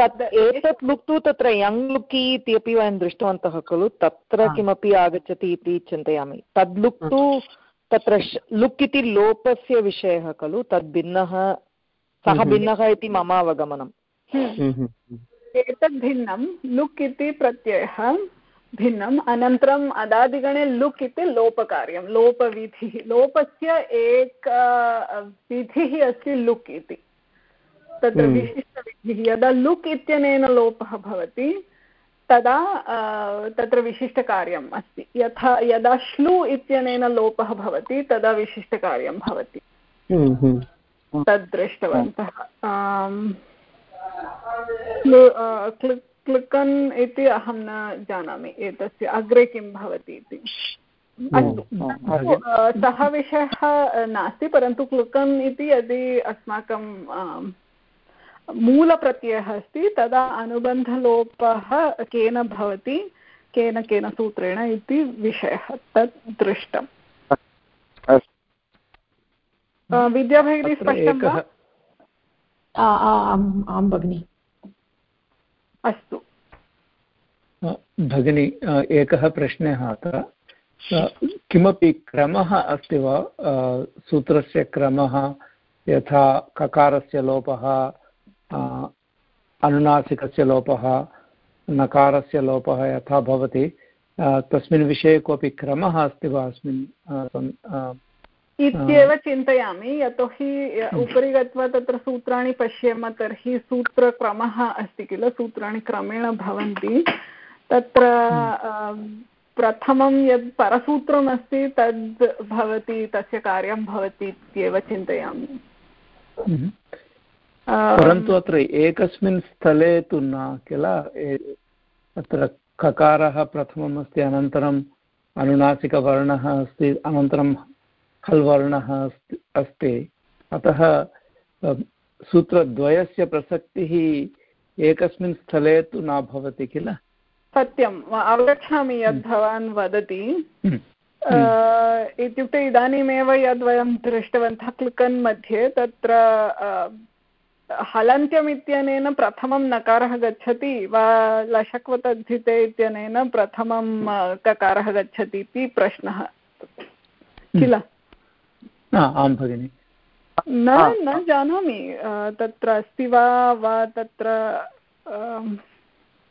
तत् एतत् लुक् तु तत्र यङ् लुकि इति अपि वयं दृष्टवन्तः खलु तत्र किमपि आगच्छति इति चिन्तयामि। तद् लुक् तु तत्र लुक् इति लोपस्य विषयः खलु तद् भिन्नः सः भिन्नः इति मम अवगमनम् एतद् भिन्नं लुक् इति प्रत्ययः। भिन्नम्। अनन्तरम् अदादिगणे लुक् इति लोपकार्यं लोपविधिः। लोपस्य एक विधिः अस्ति लुक् इति। तत्र विशिष्टविधिः। यदा लुक् इत्यनेन लोपः भवति तदा तत्र विशिष्टकार्यम् अस्ति। यथा यदा श्लु इत्यनेन लोपः भवति तदा विशिष्टकार्यं भवति। तद् दृष्टवन्तः। क्लिकन् इति अहं न जानामि एतस्य अग्रे किं भवति इति। अस्तु सः विषयः नास्ति परन्तु क्लुकन् इति यदि अस्माकं मूलप्रत्ययः अस्ति तदा अनुबन्धलोपः केन भवति केन केन सूत्रेण इति विषयः तत् दृष्टम्। विद्याभगिनी स्पष्टं वा? आं भगिनि। अस्तु। भगिनी एकः प्रश्नः अत्र। किमपि क्रमः अस्ति वा? सूत्रस्य क्रमः, यथा ककारस्य लोपः अनुनासिकस्य लोपः, नकारस्य लोपः यथा भवति। तस्मिन् विषये कोऽपि क्रमः अस्ति वा? अस्मिन् इत्येव चिन्तयामि यतोहि उपरि गत्वा तत्र सूत्राणि पश्येम तर्हि सूत्रक्रमः अस्ति किल? सूत्राणि क्रमेण भवन्ति। तत्र प्रथमं यद् परसूत्रमस्ति तद् भवति तस्य कार्यं भवति इत्येव चिन्तयामि। हम्म। परन्तु अत्र एकस्मिन् स्थले तु न किल? अत्र ककारः प्रथमम् अस्ति अनन्तरम् अनुनासिकवर्णः अस्ति अनन्तरं खल् वर्णः अस्ति अस्ति। अतः सूत्रद्वयस्य प्रसक्तिः एकस्मिन् स्थले तु न भवति किल? सत्यम्। अवगच्छामि यद् भवान् वदति। हम्म। इत्युक्ते इदानीमेव यद् वयं दृष्टवन्तः क्लिकन् मध्ये तत्र हलन्त्यम् इत्यनेन प्रथमं नकारः गच्छति वा लशक्वतद्धिते इत्यनेन प्रथमं ककारः गच्छति इति प्रश्नः। किल? आं भगिनि। न न जानामि तत्र अस्ति वा वा तत्र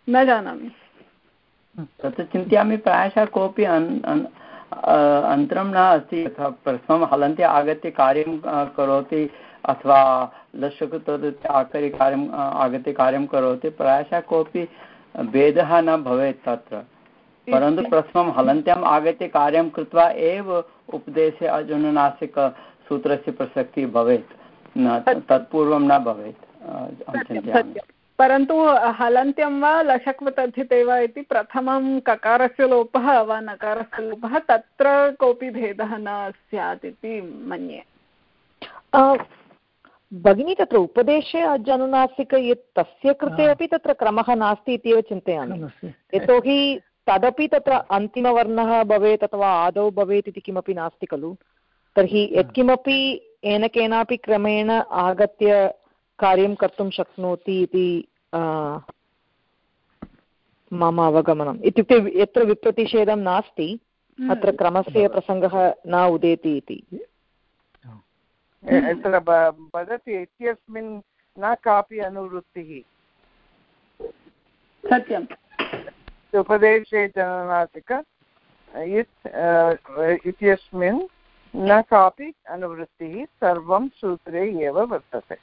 न जानामि। तत्र चिन्तयामि प्रायशः कोऽपि अन्तरं न अस्ति यथा प्रथमं हलन्त्य आगत्य कार्यं करोति अथवा लशकु तद् आकरि कार्यम् आगत्य कार्यं करोति प्रायशः कोऽपि भेदः न भवेत् तत्र। परन्तु प्रथमं हलन्त्याम् आगत्य कार्यं कृत्वा एव उपदेशे अजुनुनासिकसूत्रस्य प्रसक्तिः भवेत्। न तत्पूर्वं न भवेत् परन्तु हलन्त्यं वा लशक्वतद्धिते वा इति प्रथमं ककारस्य लोपः वा नकारस्य लोपः तत्र कोऽपि भेदः न स्यात् इति मन्ये। भगिनी तत्र उपदेशे अजनुनासिक यत् तस्य कृते अपि तत्र क्रमः नास्ति इत्येव चिन्तयामि। यतोहि तदपि तत्र अन्तिमवर्णः भवेत् अथवा आदौ भवेत् इति किमपि नास्ति खलु। तर्हि यत्किमपि येन केनापि क्रमेण आगत्य कार्यं कर्तुं शक्नोति इति मम अवगमनम्। इत्युक्ते यत्र विप्रतिषेधं नास्ति हम्म। अत्र क्रमस्य प्रसङ्गः न उदेति इति। वदति इत्यस्मिन् न कापि अनुवृत्तिः? सत्यम्। उपदेशे जननासिक इत्यस्मिन् न कापि अनुवृत्तिः सर्वं सूत्रे एव वर्तते।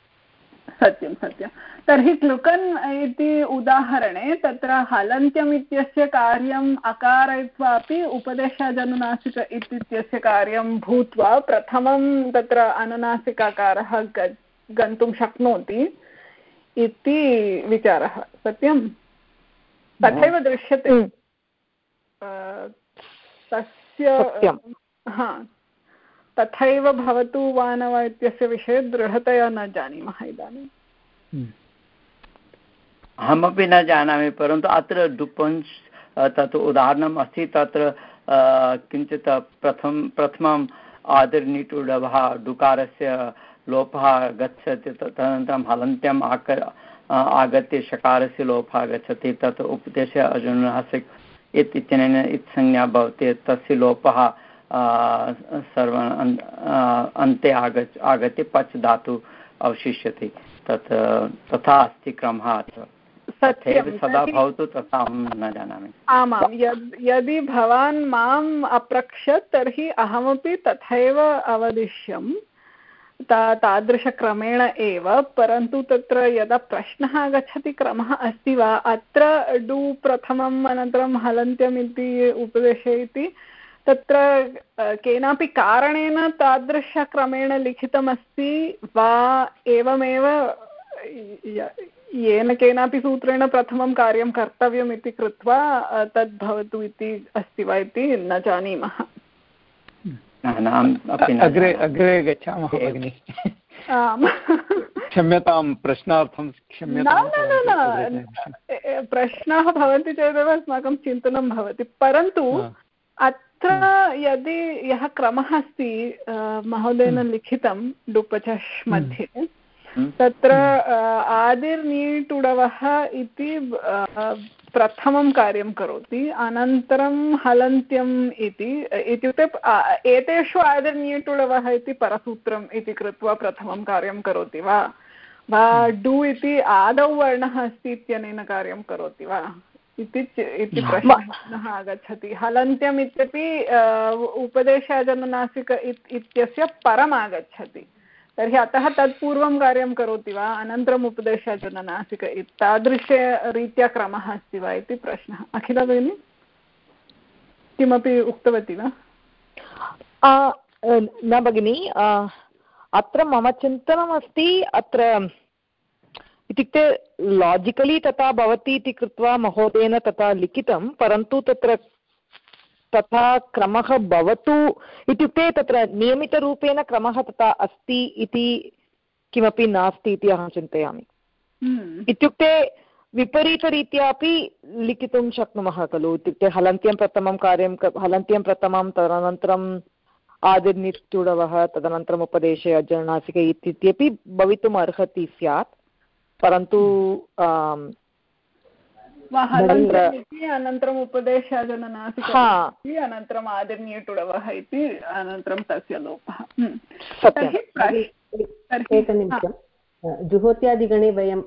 सत्यं सत्यं। तर्हि क्लुकन् इति उदाहरणे तत्र हलन्त्यम् इत्यस्य कार्यम् अकारयित्वापि उपदेशादनुनासिक इत्यस्य कार्यं भूत्वा प्रथमं तत्र अनुनासिकाकारः गन्तुं शक्नोति इति विचारः। सत्यं तथैव दृश्यते। हम्म। तस्य हा। तथैव भवतु वा न वा इत्यस्य विषये दृढतया न जानीमः इदानीम् हम्म। अहमपि न जानामि परन्तु अत्र डुपञ्च् तत् उदाहरणम् अस्ति तत्र किञ्चित् प्रथम प्रथमम् आदिर्निटुडभः डुकारस्य लोपः गच्छति तदनन्तरं हलन्त्यम् आक आगत्य शकारस्य लोपः गच्छति तत् उपदेशे अर्जुनस्य इत् इत्यनेन इत्संज्ञा भवति तस्य लोपः सर्व अन्ते आगच्छ आगत्य पच् धातु अवशिष्यति तत् तथा अस्ति क्रमः अत्र। तथैव सदा भवतु तथा अहं न जानामि। आमां यद् यदि भवान् माम् अप्रक्षत् तर्हि अहमपि तथैव अवदिश्यम् ता तादृशक्रमेण एव, परन्तु तत्र यदा प्रश्नः आगच्छति, क्रमः अस्ति वा, अत्र डु प्रथमम् अनन्तरं हलन्त्यम् इति उपदेशे इति तत्र केनापि कारणेन तादृशक्रमेण लिखितमस्ति वा, एवमेव येन केनापि सूत्रेण प्रथमं कार्यं कर्तव्यम् इति कृत्वा तद् भवतु इति अस्ति वा इति न जानीमः। अग्रे अग्रे गच्छामः भगिनि क्षम्यतां प्रश्नार्थं क्षम्यतां न न न प्रश्नाः भवन्ति चेदेव अस्माकं चिन्तनं भवति परन्तु अत्र यदि यः क्रमः अस्ति महोदयेन। लिखितं डुपचष्। मध्ये। तत्र आदिर्नीटुडवः इति प्रथमं कार्यं करोति अनन्तरं हलन्त्यम् इति इत्युक्ते एतेषु आदिर्नीटुडवः इति परसूत्रम् इति कृत्वा प्रथमं कार्यं करोति वा? डु इति आदौ वर्णः अस्ति इत्यनेन कार्यं करोति वा? इति इति प्रश्नः आगच्छति। हलन्त्यम् इत्यपि उपदेशजननासिक इत्यस्य परम् आगच्छति तर्हि अतः तत्पूर्वं कार्यं करोति वा? अनन्तरम् उपदेशजननासिक तादृशरीत्या क्रमः अस्ति वा इति प्रश्नः। अखिला भगिनि? किमपि उक्तवती वा? न भगिनि अत्र मम चिन्तनमस्ति अत्र इत्युक्ते लाजिकलि तथा भवति इति कृत्वा महोदयेन तथा लिखितं, परन्तु तत्र तथा क्रमः भवतु इत्युक्ते तत्र नियमितरूपेण क्रमः तथा अस्ति इति किमपि नास्ति इति अहं चिन्तयामि हम्म। इत्युक्ते विपरीतरीत्या अपि लिखितुं शक्नुमः खलु इत्युक्ते हलन्त्यं प्रथमं कार्यं हलन्त्यं प्रथमं तदनन्तरम् आदिर्निष्ठुडवः तदनन्तरम् उपदेशे अजनासिके इत्यपि भवितुम् अर्हति स्यात् परन्तु अनन्तरम् उपदेशजननासिक अनन्तरम् आदिर्नीटुडवः इति अनन्तरं तस्य लोपः। एकनिमिषं जुहोत्यादिगणे वयं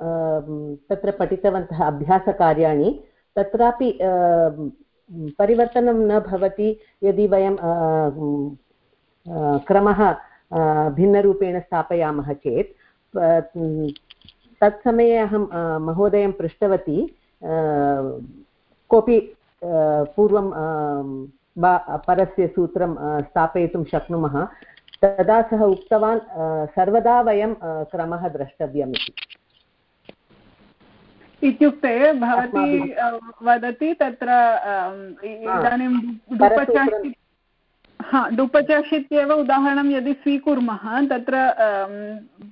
तत्र पठितवन्तः अभ्यासकार्याणि। तत्रापि परिवर्तनं न भवति यदि वयं क्रमः भिन्नरूपेण स्थापयामः चेत्। तत्समये अहं महोदयं पृष्टवती। कोऽपि पूर्वं परस्य सूत्रं स्थापयितुं शक्नुमः तदा सः उक्तवान् सर्वदा वयं क्रमः द्रष्टव्यम् इति इत्युक्ते भवती वदति तत्र इदानीं हा डुपचष् इत्येव उदाहरणं यदि स्वीकुर्मः तत्र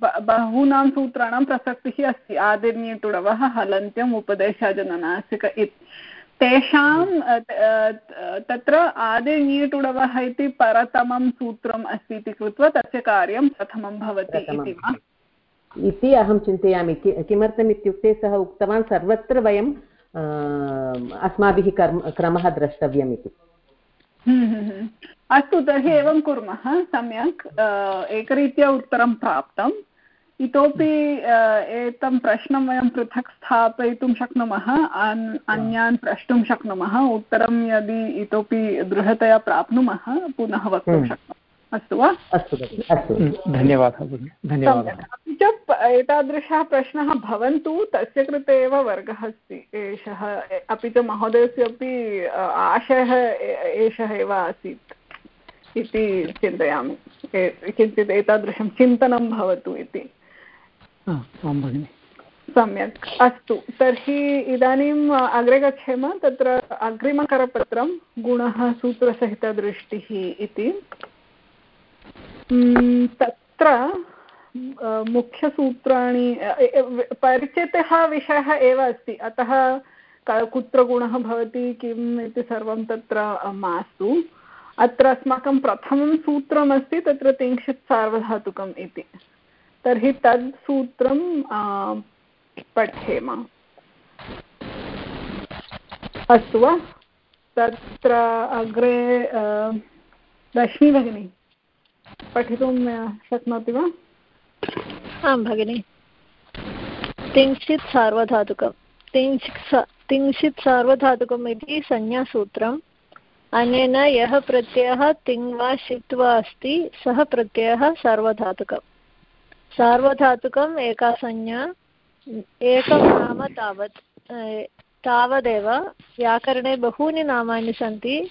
बहूनां सूत्राणां प्रसक्तिः अस्ति। आदिर्ण्यटुडवः हलन्त्यम् उपदेशजननासिक इति। तेषां तत्र आदिर्ण्यटुडवः इति परतमं सूत्रम् अस्ति इति कृत्वा तस्य कार्यं प्रथमं भवति इति वा? इति अहं चिन्तयामि। किमर्थम् इत्युक्ते सः उक्तवान् सर्वत्र वयं अस्माभिः कर्म क्रमः द्रष्टव्यम् इति। अस्तु तर्हि एवं कुर्मः सम्यक् एकरीत्या उत्तरं प्राप्तम्। इतोपि एतं प्रश्नं वयं पृथक् स्थापयितुं शक्नुमः अन्यान् प्रष्टुं शक्नुमः। उत्तरं यदि इतोपि दृढतया प्राप्नुमः पुनः वक्तुं शक्नुमः। अस्तु वा? अस्तु अस्तु धन्यवादः धन्यवादः। अपि च एतादृशः प्रश्नः भवन्तु तस्य कृते एव वर्गः अस्ति एषः अपि च महोदयस्य अपि आशयः एषः एव आसीत् इति चिन्तयामि। किञ्चित् एतादृशं चिन्तनं भवतु इति। सम्यक्। अस्तु तर्हि इदानीम् अग्रे गच्छेम तत्र अग्रिमकरपत्रं गुणः सूत्रसहितदृष्टिः इति। तत्र मुख्यसूत्राणि परिचितः विषयः एव अस्ति। अतः कुत्र गुणः भवति, किम् इति सर्वं तत्र मास्तु। अत्र अस्माकं प्रथमं सूत्रमस्ति, तत्र तिंशित् सार्वधातुकम् इति। तर्हि तद् सूत्रं पठेम। अस्तु वा? तत्र अग्रे रश्मि भगिनी पठितुं शक्नोति वा? आं, भगिनि। तिंशित् सार्वधातुकं तिंशित् तिंशित् सार्वधातुकम् इति संज्ञासूत्रम्। अनेन यः प्रत्ययः तिङ् वा षित् वा अस्ति, सः प्रत्ययः सार्वधातुकं सार्वधातुकम् एका संज्ञा, एकं नाम तावत् तावदेव। व्याकरणे बहूनि नामानि सन्ति।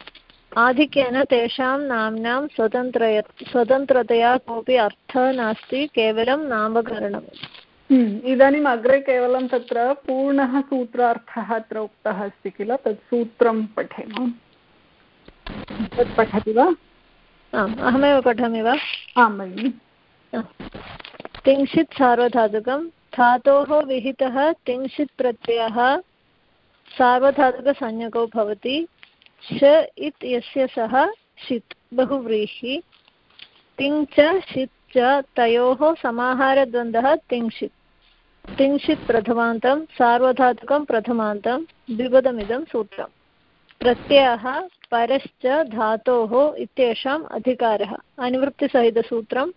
आधिक्येन तेषां नाम्नां स्वतन्त्र स्वतन्त्रतया कोऽपि अर्थः नास्ति केवलं नामकरणम्। हम्म, इदानीम् अग्रे केवलं तत्र पूर्णः सूत्रार्थः अत्र उक्तः अस्ति किल? तत् सूत्रं पठेम। तत् पठति वा? आम् अहमेव पठामि वा? आं भगिनि। तिंशित् सार्वधातुकं धातोः विहितः तिंशित् प्रत्ययः सार्वधातुकसंज्ञकौ भवति। श इत् यस्य सः षित्, बहुव्रीहि। तिङ् च, षित् च, तयोः समाहारद्वन्द्वः तिङ्षित्। तिङ्षित् प्रथमान्तं, सार्वधातुकं प्रथमान्तं, द्विपदमिदं सूत्रम्। प्रत्ययः परश्च धातोः इत्येषाम् अधिकारः। अनुवृत्तिसहितसूत्रं,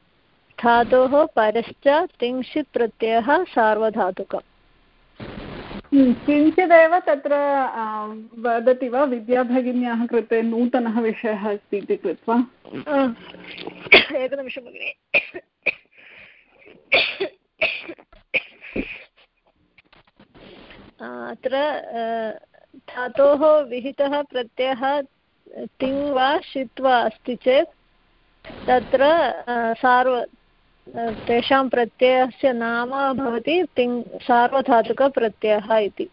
धातोः परश्च तिङ्षित् प्रत्ययः सार्वधातुकम्। किञ्चिदेव तत्र वदति वा, विद्याभगिन्याः कृते नूतनः विषयः अस्ति इति कृत्वा? एकनिमिषं भगिनि। अत्र धातोः विहितः प्रत्ययः तिङ् वा, षित् वा अस्ति चेत् तत्र सार्व तेषां प्रत्ययस्य नाम भवति तिङ्, सार्वधातुकप्रत्ययः इति।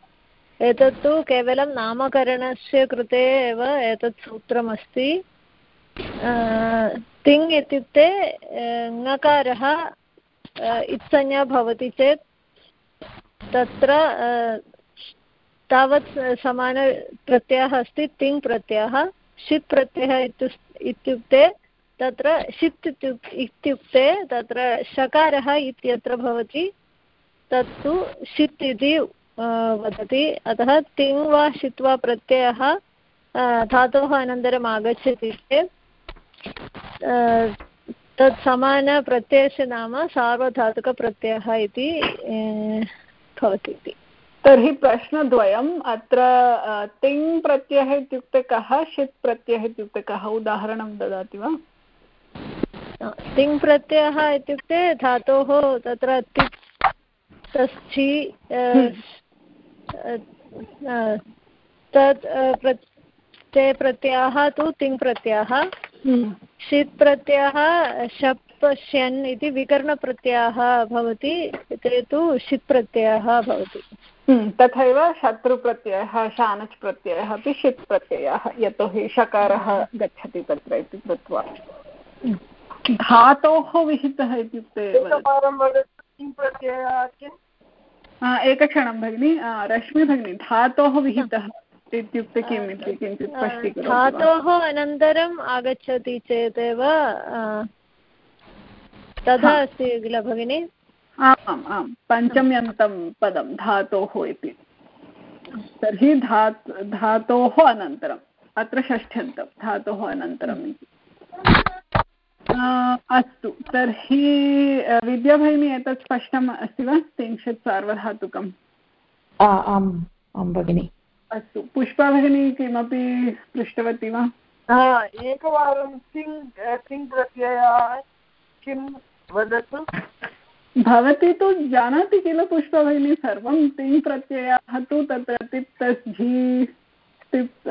एतत्तु केवलं नामकरणस्य कृते एव एतत् सूत्रमस्ति। तिङ् इत्युक्ते ङकारः इत्संज्ञा भवति चेत् तत्र तावत् समानप्रत्ययः अस्ति तिङ् प्रत्ययः। षित् प्रत्ययः इत्युक्ते तत्र षित् इत्युक्ते तत्र शकारः इत्यत्र भवति, तत्तु षित् इति वदति। अतः तिङ् वा षित् वा प्रत्ययः धातोः अनन्तरम् आगच्छति चेत् तत् समानप्रत्ययस्य नाम सार्वधातुकप्रत्ययः इति भवति इति। तर्हि प्रश्नद्वयम्, अत्र तिङ् प्रत्ययः इत्युक्ते कः षित् प्रत्ययः इत्युक्ते कः? उदाहरणं ददाति वा? तिङ् प्रत्ययः इत्युक्ते धातोः तत्र तिक् तस्थि तत् ते प्रत्ययाः तु तिङ् प्रत्ययः षित् प्रत्ययः शप् श्यन् इति विकरणप्रत्ययः भवति ते तु षित् प्रत्ययः भवति तथैव शत्रुप्रत्ययः शानच् प्रत्ययः अपि षित् प्रत्ययः यतोहि शकारः गच्छति तत्र इति कृत्वा। धातोः विहितः इत्युक्ते एकक्षणं भगिनि रश्मि भगिनि धातोः विहितः इत्युक्ते किम् इति किञ्चित् स्पष्टीकरोतु धातोः अनन्तरम् आगच्छति चेदेव तथा अस्ति किल भगिनि? आम् आम् पञ्चम्यन्तं पदं धातोः इति। तर्हि धा धातोः अनन्तरम् अत्र षष्ठ्यन्तं धातोः अनन्तरम् इति। अस्तु तर्हि विद्याभगिनी एतत् स्पष्टम् अस्ति वा? तिंशत् सार्वधातुकम्। आम् आं भगिनि। अस्तु पुष्पा भगिनी किमपि पृष्टवती वा? एकवारं तिङ् तिङ् प्रत्ययः किं वदतु? भवती तु जानाति किल पुष्पा भगिनी सर्वं? तिङ् प्रत्ययाः तु तत्र तिप् तस् झि तिप्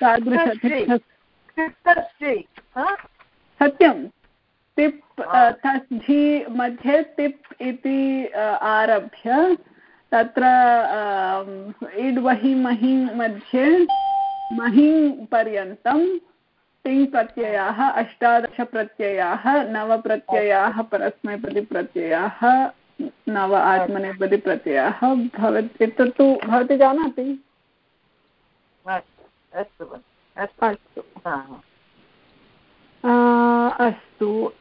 तादृश सत्यं। तिप् तस् झि मध्ये तिप् इति आरभ्य तत्र इड् वहि महि मध्ये महिं पर्यन्तं तिङ् प्रत्ययाः अष्टादशप्रत्ययाः नवप्रत्ययाः परस्मैपदिप्रत्ययाः नव आत्मनेपदिप्रत्ययाः भवत्। एतत्तु भवती जानाति? अस्तु अस्तु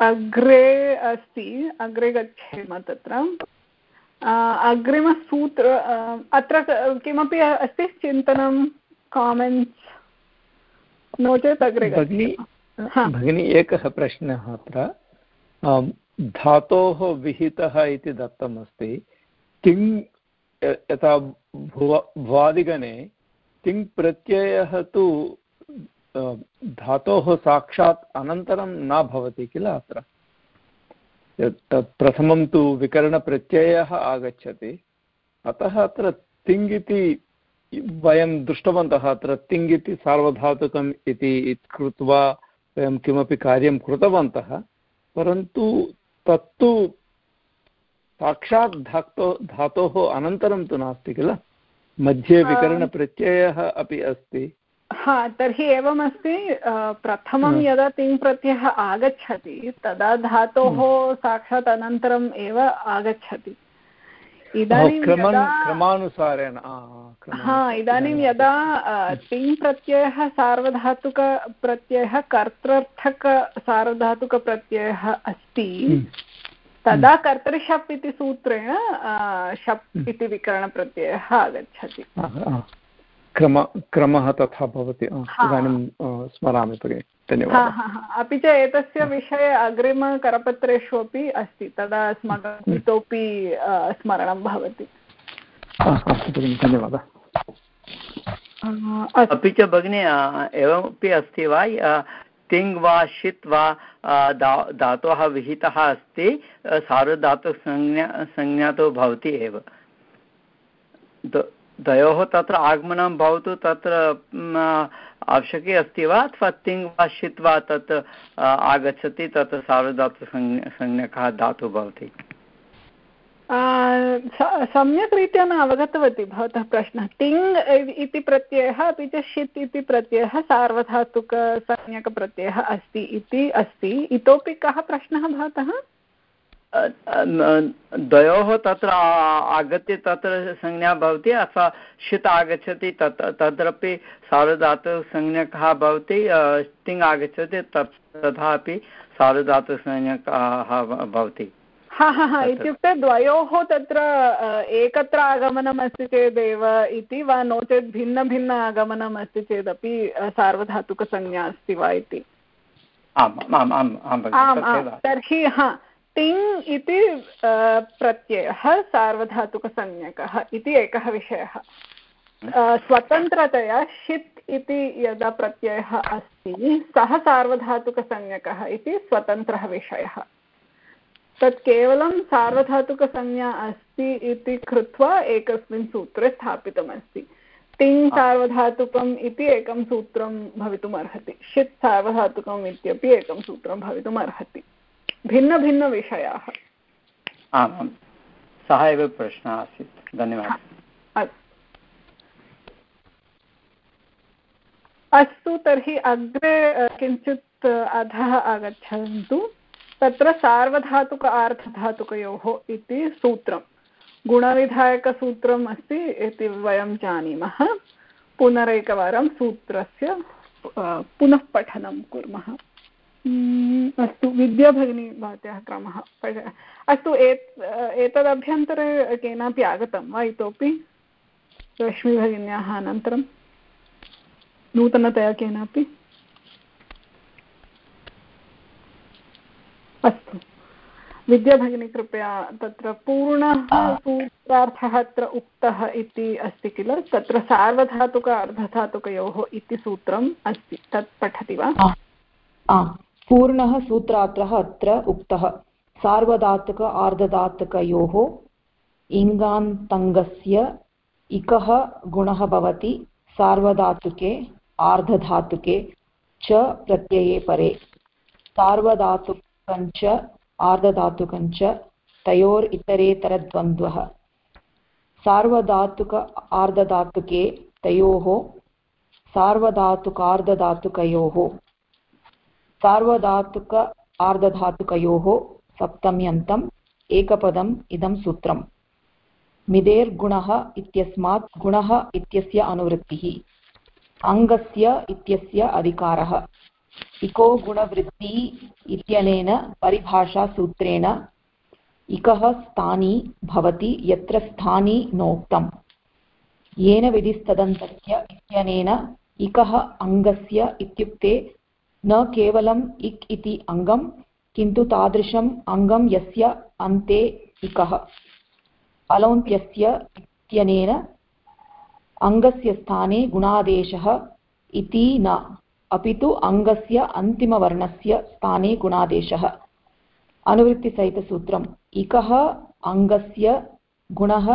अग्रे अस्ति। अग्रे गच्छेम तत्र। अग्रिमसूत्र अत्र किमपि अस्ति चिन्तनं? कामेण्ट्स् नो चेत् अग्रे भगिनी भगिनी एकः प्रश्नः अत्र। धातोः विहितः इति दत्तमस्ति। तिङ् यथा भुव भ्वादिगणे तिङ् प्रत्ययः तु धातोः साक्षात् अनन्तरं न भवति किल अत्र? प्रथमं तु विकरणप्रत्ययः आगच्छति। अतः अत्र तिङ् इति वयं दृष्टवन्तः अत्र तिङ् इति सार्वधातुकम् इति कृत्वा वयं किमपि कार्यं कृतवन्तः परन्तु तत्तु साक्षात् धातो धातोः अनन्तरं तु नास्ति किल? मध्ये विकरणप्रत्ययः अपि अस्ति। हा तर्हि एवमस्ति प्रथमं यदा तिङ् प्रत्ययः आगच्छति तदा धातोः साक्षात् अनन्तरम् एव आगच्छति. इदानीं क्रमानुसारेण हा इदानीं यदा तिङ् प्रत्ययः सार्वधातुकप्रत्ययः कर्तृर्थकसार्वधातुकप्रत्ययः अस्ति तदा कर्तृशप् इति सूत्रेण शप् इति विकरणप्रत्ययः आगच्छति. क्रम क्रमः तथा भवति। इदानीं स्मरामि भगिनि। धन्यवादः। अपि च एतस्य विषये अग्रिमकरपत्रेषु अपि अस्ति। तदा अस्माकम् इतोपि स्मरणं भवति। अस्तु भगिनि धन्यवादः। अपि च भगिनि एवमपि अस्ति वा? तिङ् वा षित् वा धातोः विहितः अस्ति। सार्वधातुसंज्ञा संज्ञा तु भवति एव। द्वयोः तत्र आगमनं भवतु, तत्र आवश्यकी अस्ति वा? अथवा तिङ् वा, षित् वा तत् आगच्छति, तत् सार्वधातुसंज्ञ संज्ञकः धातुः भवति? सम्यक् रीत्या न अवगतवती भवतः प्रश्नः। तिङ् इति प्रत्ययः, अपि च षित् इति प्रत्ययः सार्वधातुकसंज्ञकप्रत्ययः अस्ति, इति अस्ति। इतोपि कः प्रश्नः भवतः? द्वयोः तत्र आगत्य तत्र संज्ञा भवति अथवा षित् आगच्छति तत् तत्रापि सार्वधातुसंज्ञकः भवति तिङ् आगच्छति तत् तथापि सार्वधातुसंज्ञकः भवति। हा हा हा इत्युक्ते द्वयोः तत्र एकत्र आगमनम् अस्ति चेदेव इति वा नो चेत् भिन्नभिन्न आगमनम् अस्ति चेदपि सार्वधातुकसंज्ञा अस्ति वा इति? आम् आम् आम् आम् तर्हि हा तिङ् इति प्रत्ययः सार्वधातुकसंज्ञकः इति एकः विषयः। स्वतन्त्रतया षित् इति यदा प्रत्ययः अस्ति सः सार्वधातुकसंज्ञकः इति स्वतन्त्रः विषयः। तत् केवलं सार्वधातुकसंज्ञा अस्ति इति कृत्वा एकस्मिन् सूत्रे स्थापितमस्ति। तिङ् सार्वधातुकम् इति एकं सूत्रं भवितुम् अर्हति षित् सार्वधातुकम् इत्यपि एकं सूत्रं भवितुम् अर्हति भिन्नभिन्नविषयाः आमां सः एव प्रश्नः आसीत्। धन्यवादः। अस्तु। तर्हि अग्रे किञ्चित् अधः आगच्छन्तु। तत्र सार्वधातुक आर्धधातुकयोः इति सूत्रं। गुणविधायकसूत्रम् अस्ति इति वयं जानीमः। पुनरेकवारं सूत्रस्य पुनः पठनं कुर्मः। अस्तु, विद्याभगिनी भवत्याः क्रमः अस्तु, एत्, एतदभ्यन्तरे केनापि आगतं वा इतोपि? रश्मिभगिन्याः अनन्तरं? नूतनतया केनापि? अस्तु। विद्याभगिनी, कृपया तत्र पूर्णः सूत्रार्थः अत्र उक्तः इति अस्ति किल? तत्र सार्वधातुक, अर्धधातुकयोः इति सूत्रम् अस्ति। तत् पठति वा? पूर्णः सूत्रार्थः अत्र उक्तः। सार्वधातुक आर्धधातुकयोः इङ्गान्तङ्गस्य इकः गुणः भवति सार्वधातुके आर्धधातुके च प्रत्यये परे। सार्वधातुक कञ्च आर्धधातुकञ्च तयोर् इतरेतरद्वन्द्वः। सार्वधातुक आर्धधातुके तयोः सार्वधातुकार्धधातुकयोः सार्वधातुक आर्धधातुकयोः सप्तम्यन्तम् एकपदम् इदं सूत्रम्। मिदेर्गुणः इत्यस्मात् गुणः इत्यस्य अनुवृत्तिः। अङ्गस्य इत्यस्य अधिकारः। इको गुणवृत्ति इत्यनेन परिभाषासूत्रेण इकः स्थानी भवति, यत्र स्थानी नोक्तम्। येन विधिस्तदन्तस्य इत्यनेन इकः अङ्गस्य इत्युक्ते न केवलम् इक् इति अङ्गं किन्तु तादृशम् अङ्गं यस्य अन्ते इकः। अलौन्त्यस्य इत्यनेन अङ्गस्य स्थाने गुणादेशः इति न। अपि तु अङ्गस्य अन्तिमवर्णस्य स्थाने गुणादेशः। अनुवृत्तिसहितसूत्रम्। इकः अङ्गस्य गुणः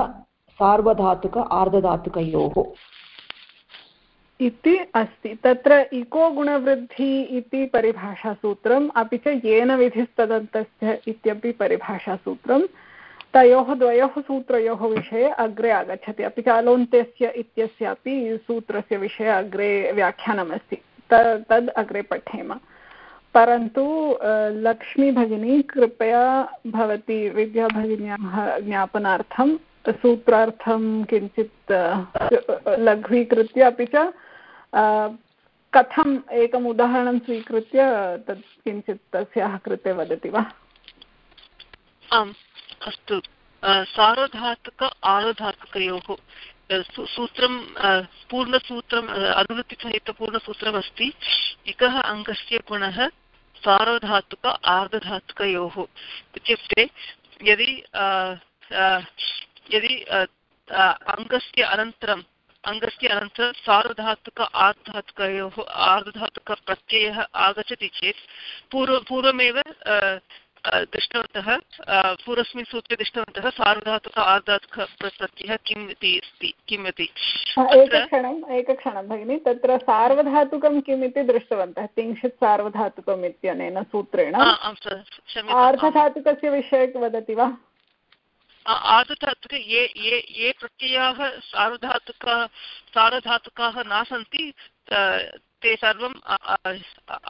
सार्वधातुक आर्धधातुकयोः। इति अस्ति। तत्र इको गुणवृद्धि इति परिभाषासूत्रम्, अपि च येन विधिस्तदन्तस्य इत्यपि परिभाषासूत्रं तयोः द्वयोः सूत्रयोः विषये अग्रे आगच्छति। अपि च अलोन्त्यस्य इत्यस्यापि सूत्रस्य विषये अग्रे व्याख्यानमस्ति। तद् अग्रे पठेम। परन्तु लक्ष्मीभगिनी, कृपया भवती विद्याभगिन्याः ज्ञापनार्थं, सूत्रार्थं किञ्चित् लघ्वीकृत्य अपि च कथम् एकम् उदाहरणं स्वीकृत्य तत् किञ्चित् तस्याः कृते वदति वा? आम्, अस्तु। सार्वधातुक आर्धधातुकयोः सूत्रं पूर्णसूत्रम् अनुवृत्तिसहितपूर्णसूत्रमस्ति एकः अङ्गस्य गुणः सार्वधातुक आर्धधातुकयोः इत्युक्ते यदि यदि अङ्गस्य अनन्तरम् अङ्गस्य अनन्तरं सार्वधातुक आर्धातुकयोः आर्धधातुकप्रत्ययः आगच्छति चेत् पूर्व पूर्वमेव दृष्टवन्तः पूर्वस्मिन् सूत्रे दृष्टवन्तः सार्वधातुक आर्धातुकप्रत्ययः किम् इति अस्ति किम् इति एकक्षणम् एकक्षणं भगिनि तत्र सार्वधातुकं किम् इति दृष्टवन्तः तिंशित् सार्वधातुकम् इत्यनेन सूत्रेण। आर्धधातुकस्य विषये वदति वा? आर्धधातुक ये ये ये प्रत्ययाः सार्वधातुक सार्वधातुकाः न सन्ति ते सर्वम्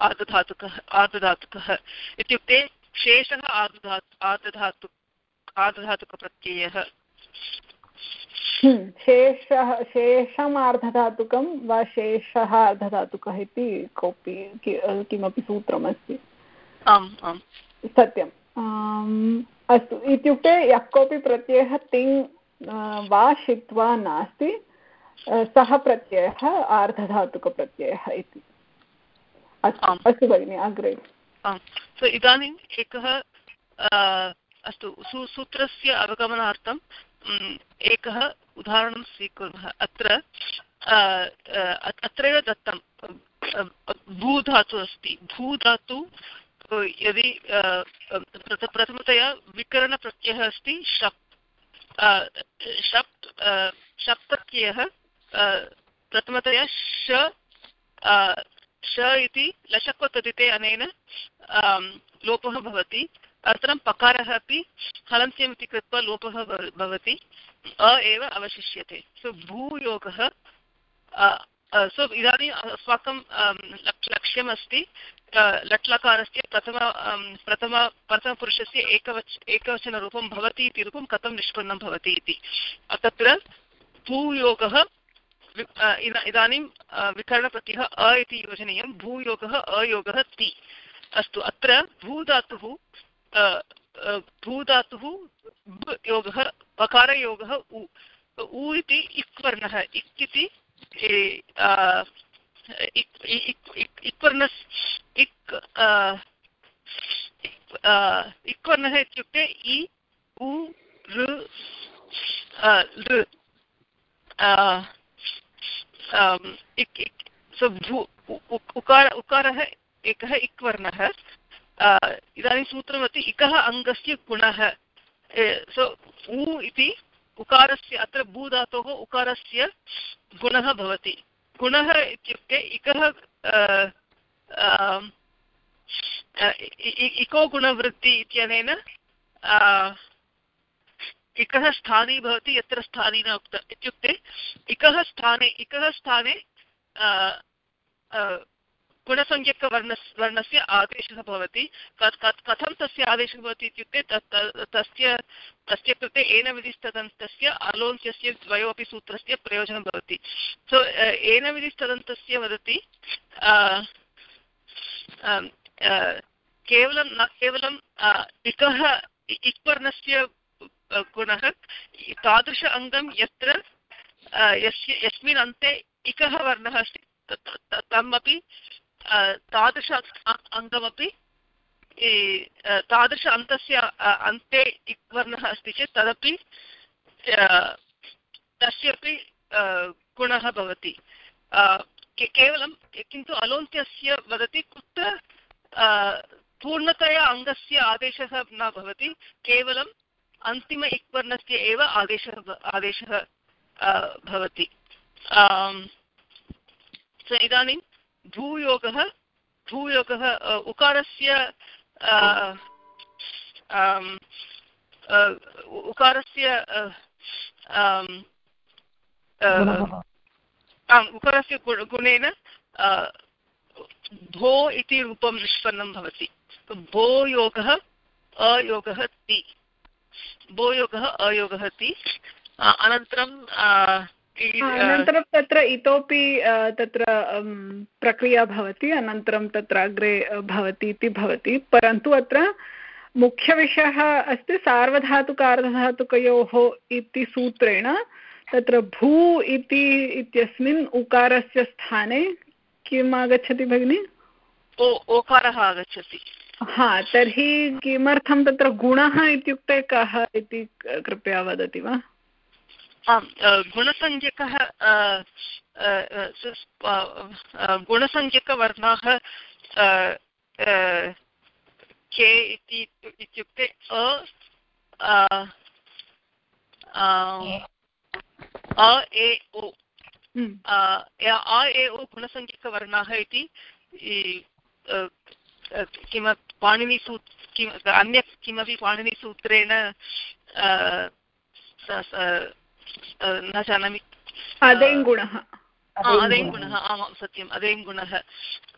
आर्धधातुकः आर्धधातुकः इत्युक्ते शेषः आर्धधातु आर्धधातु आर्धधातुकप्रत्ययः हम्म, शेषः शेषम् आर्धधातुकं वा शेषः अर्धधातुकः इति कोऽपि किमपि सूत्रमस्ति। आम् आम्। सत्यम्। अस्तु इत्युक्ते यः कोऽपि प्रत्ययः तिङ् वा षित् वा नास्ति सः प्रत्ययः आर्धधातुकप्रत्ययः इति। अस्तु अस्तु भगिनि अग्रे। सो इदानीम् एकः अस्तु सूत्रस्य अवगमनार्थम् एकः उदाहरणं स्वीकुर्मः। अत्र अत्रैव दत्तं भूधातु अस्ति। भूधातु यदि प्रथमतया विकरणप्रत्ययः अस्ति, शप् शप् शप् प्रत्ययः प्रथमतया श श इति लशक्वतदिते अनेन लोपः भवति। अनन्तरं पकारः अपि हलन्त्यम् इति कृत्वा लोपः भवति। अ एव अवशिष्यते। सो भूयोगः सो इदानीम् अस्माकं लक्ष्यम् अस्ति लट्लकारस्य प्रथम प्रथम, प्रथमपुरुषस्य एकवच, एकवचनरूपं भवति इति रूपं कथं निष्पन्नं भवति इति। तत्र भूयोगः इदानीं विकरणप्रत्ययः अ इति योजनीयं, भूयोगः अयोगः ति। अस्तु, अत्र भूधातुः भूधातुः योगः, पकारयोगः उ। उ इति इक् वर्णः इक् इति इक् वर्णस् इक् इक् वर्णः इत्युक्ते इ उ ऋ उकार उकारः एकः इक् वर्णः इदानीं सूत्रमस्ति इकः अङ्गस्य गुणः सो उ इति उकारस्य अत्र भूधातोः उकारस्य गुणः भवति। गुणः इत्युक्ते इकः इको गुणवृत्ति इत्यनेन इकः स्थानी भवति, यत्र स्थानी न उक्त। इत्युक्ते इकः स्थाने इकः स्थाने गुणसंज्ञकवर्ण वर्णस्य आदेशः भवति। कथं तस्य आदेशः भवति इत्युक्ते तस्य तस्य कृते एनविधिस्तदन्तस्य अलोन्त्यस्य द्वयोपि सूत्रस्य प्रयोजनं भवति। सो एनविधिस्तदन्तस्य वदति केवलं न, केवलं इकः इक्वर्णस्य गुणः, तादृश अङ्गं यत्र यस्य, यस्मिन् अन्ते इकः वर्णः अस्ति तमपि तादृश अङ्गमपि तादृश अन्तस्य अन्ते वर्णः अस्ति चेत् तदपि तस्यपि गुणः भवति। केवलं, किन्तु अलोन्त्यस्य वदति कुत्र पूर्णतया अङ्गस्य आदेशः न भवति, केवलं अन्तिम इक्वर्णस्य एव आदेशः आदेशः भवति। इदानीं भूयोगः भूयोगः उकारस्य उकारस्य उकारस्य गुणेन भो इति रूपं निष्पन्नं भवति। भो योगः अयोगः ति। भोयोगः अयोगः ति। अनन्तरं अनन्तरं तत्र इतोपि तत्र प्रक्रिया भवति अनन्तरं तत्र अग्रे भवति इति भवति परन्तु अत्र मुख्यविषयः अस्ति सार्वधातुकार्धधातुकयोः इति सूत्रेण तत्र भू इति इत्यस्मिन् उकारस्य स्थाने किम् आगच्छति भगिनि? ओकारः आगच्छति। हा तर्हि किमर्थं तत्र गुणः इत्युक्ते कः इति कृपया वदति वा? आम् गुणसंज्ञकः गुणसंज्ञकवर्णाः के इति इत्युक्ते अ अ ए ओ अ ए ओ गुणसङ्ख्यकवर्णाः इति किम पाणिनिसू किम् अन्यत् किमपि पाणिनिसूत्रेण न जानामि। अदेङ्गुणः। अदेङ्गुणः। आमां सत्यम् अदेङ्गुणः।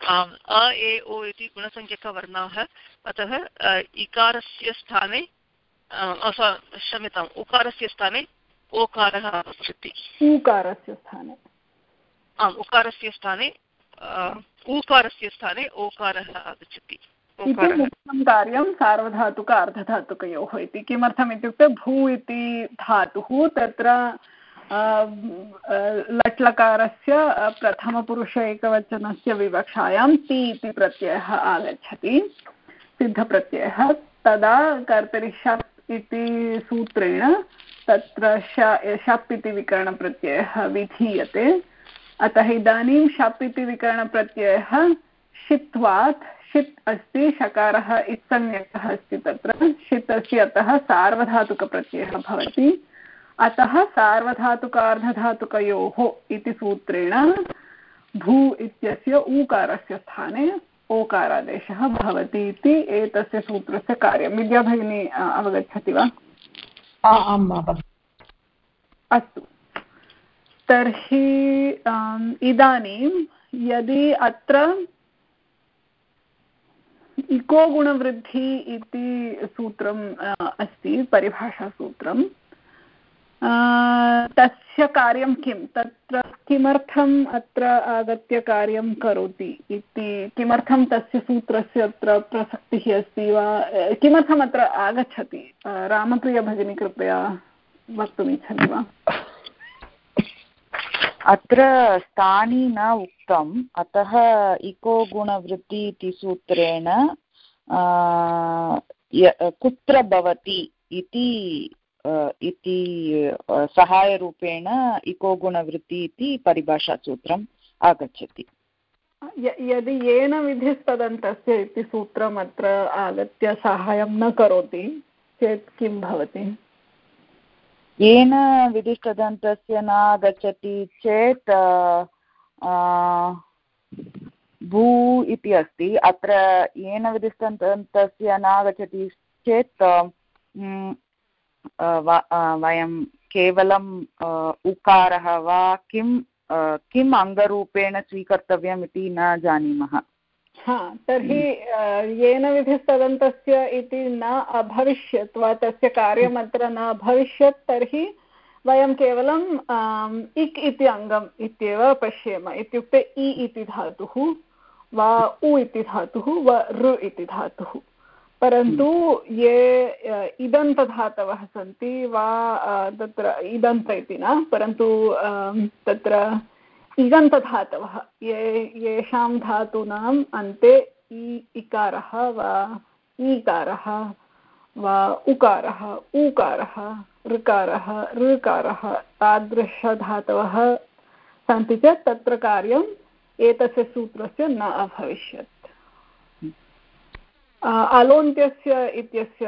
आम् अ ए ओ इति गुणसङ्ख्यकवर्णाः अतः इकारस्य स्थाने क्षम्यताम् उकारस्य स्थाने ओकारः आगच्छति ऊकारस्य स्थाने। आम् उकारस्य स्थाने ऊकारस्य स्थाने ओकारः आगच्छति। इति मुख्यं कार्यं सार्वधातुक अर्धधातुकयोः इति। किमर्थम् इत्युक्ते भू इति धातुः तत्र लट्लकारस्य प्रथमपुरुष एकवचनस्य विवक्षायां ति इति प्रत्ययः आगच्छति सिद्धप्रत्ययः। तदा कर्तरि शप् इति सूत्रेण तत्र शप् इति विकरणप्रत्ययः विधीयते। अतः इदानीं शप् इति विकरणप्रत्ययः षित्वात् षित् अस्ति शकारः इत्संज्ञकः अस्ति तत्र। षित् अस्ति अतः सार्वधातुकप्रत्ययः भवति। अतः सार्वधातुकार्धधातुकयोः इति सूत्रेण भू इत्यस्य ऊकारस्य स्थाने ओकारादेशः भवति इति एतस्य सूत्रस्य कार्यं। विद्या भगिनी अवगच्छति वा? अस्तु। तर्हि इदानीं यदि अत्र इको गुणवृद्धि इति सूत्रम् अस्ति परिभाषासूत्रं तस्य कार्यं किं? तत्र किमर्थम् अत्र आगत्य कार्यं करोति इति, किमर्थं तस्य सूत्रस्य अत्र प्रसक्तिः अस्ति वा किमर्थम् अत्र आगच्छति? रामप्रियभगिनी, कृपया वक्तुमिच्छति वा? अत्र स्थानी न उक्तम्। अतः इको गुणवृत्ति इति सूत्रेण कुत्र भवति इति इति सहायरूपेण इको गुणवृत्ति इति परिभाषासूत्रम् आगच्छति। यदि येन विधिस्तदन्तस्य इति सूत्रम् अत्र आगत्य साहाय्यं न करोति, चेत् किं भवति? येन विधिस्तदन्तस्य न आगच्छति चेत् भू इति अस्ति। अत्र येन विधिस्तदन्तस्य न आगच्छति चेत् वयं केवलं उकारः वा किं किम् अङ्गरूपेण स्वीकर्तव्यम् इति न जानीमः। हा, तर्हि येन विधिस्तदन्तस्य इति न अभविष्यत् वा तस्य कार्यम् अत्र न अभविष्यत्, तर्हि वयं केवलं इक् इति अङ्गम् इत्येव पश्येम। इत्युक्ते इ इति धातुः वा उ इति धातुः वा ऋ इति धातुः। परन्तु ये इदन्तधातवः सन्ति वा तत्र, इदन्त इति न, परन्तु तत्र इगन्तधातवः। ये, येषां धातूनाम् अन्ते इ, इकारः वा ईकारः वा उकारः, ऊकारः, ऋकारः ऋकारः तादृशधातवः सन्ति चेत् तत्र कार्यम् एतस्य सूत्रस्य न अभविष्यत्। अलोन्त्यस्य इत्यस्य,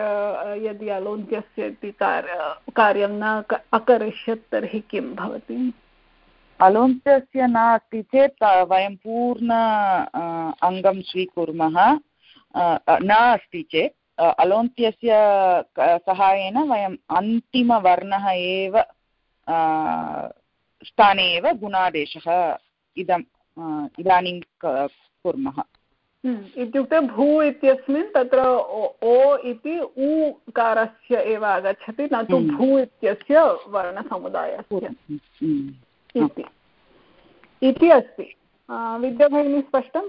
यदि अलोन्त्यस्य इति कार्यं न अकरिष्यत् तर्हि किं भवति? अलोन्त्यस्य नास्ति चेत् वयं पूर्ण अङ्गं स्वीकुर्मः न अस्ति चेत् अलोन्त्यस्य सहायेन वयम् अन्तिमवर्णः एव स्थाने एव गुणादेशः इदम् इदानीं कुर्मः। हम्म, इत्युक्ते भू इत्यस्मिन् तत्र ओ इति ऊकारस्य एव आगच्छति न तु हम्म। भू इत्यस्य वर्णसमुदायस्य। हम्म, इति। इति अस्ति। विद्याभगिनी, स्पष्टम्?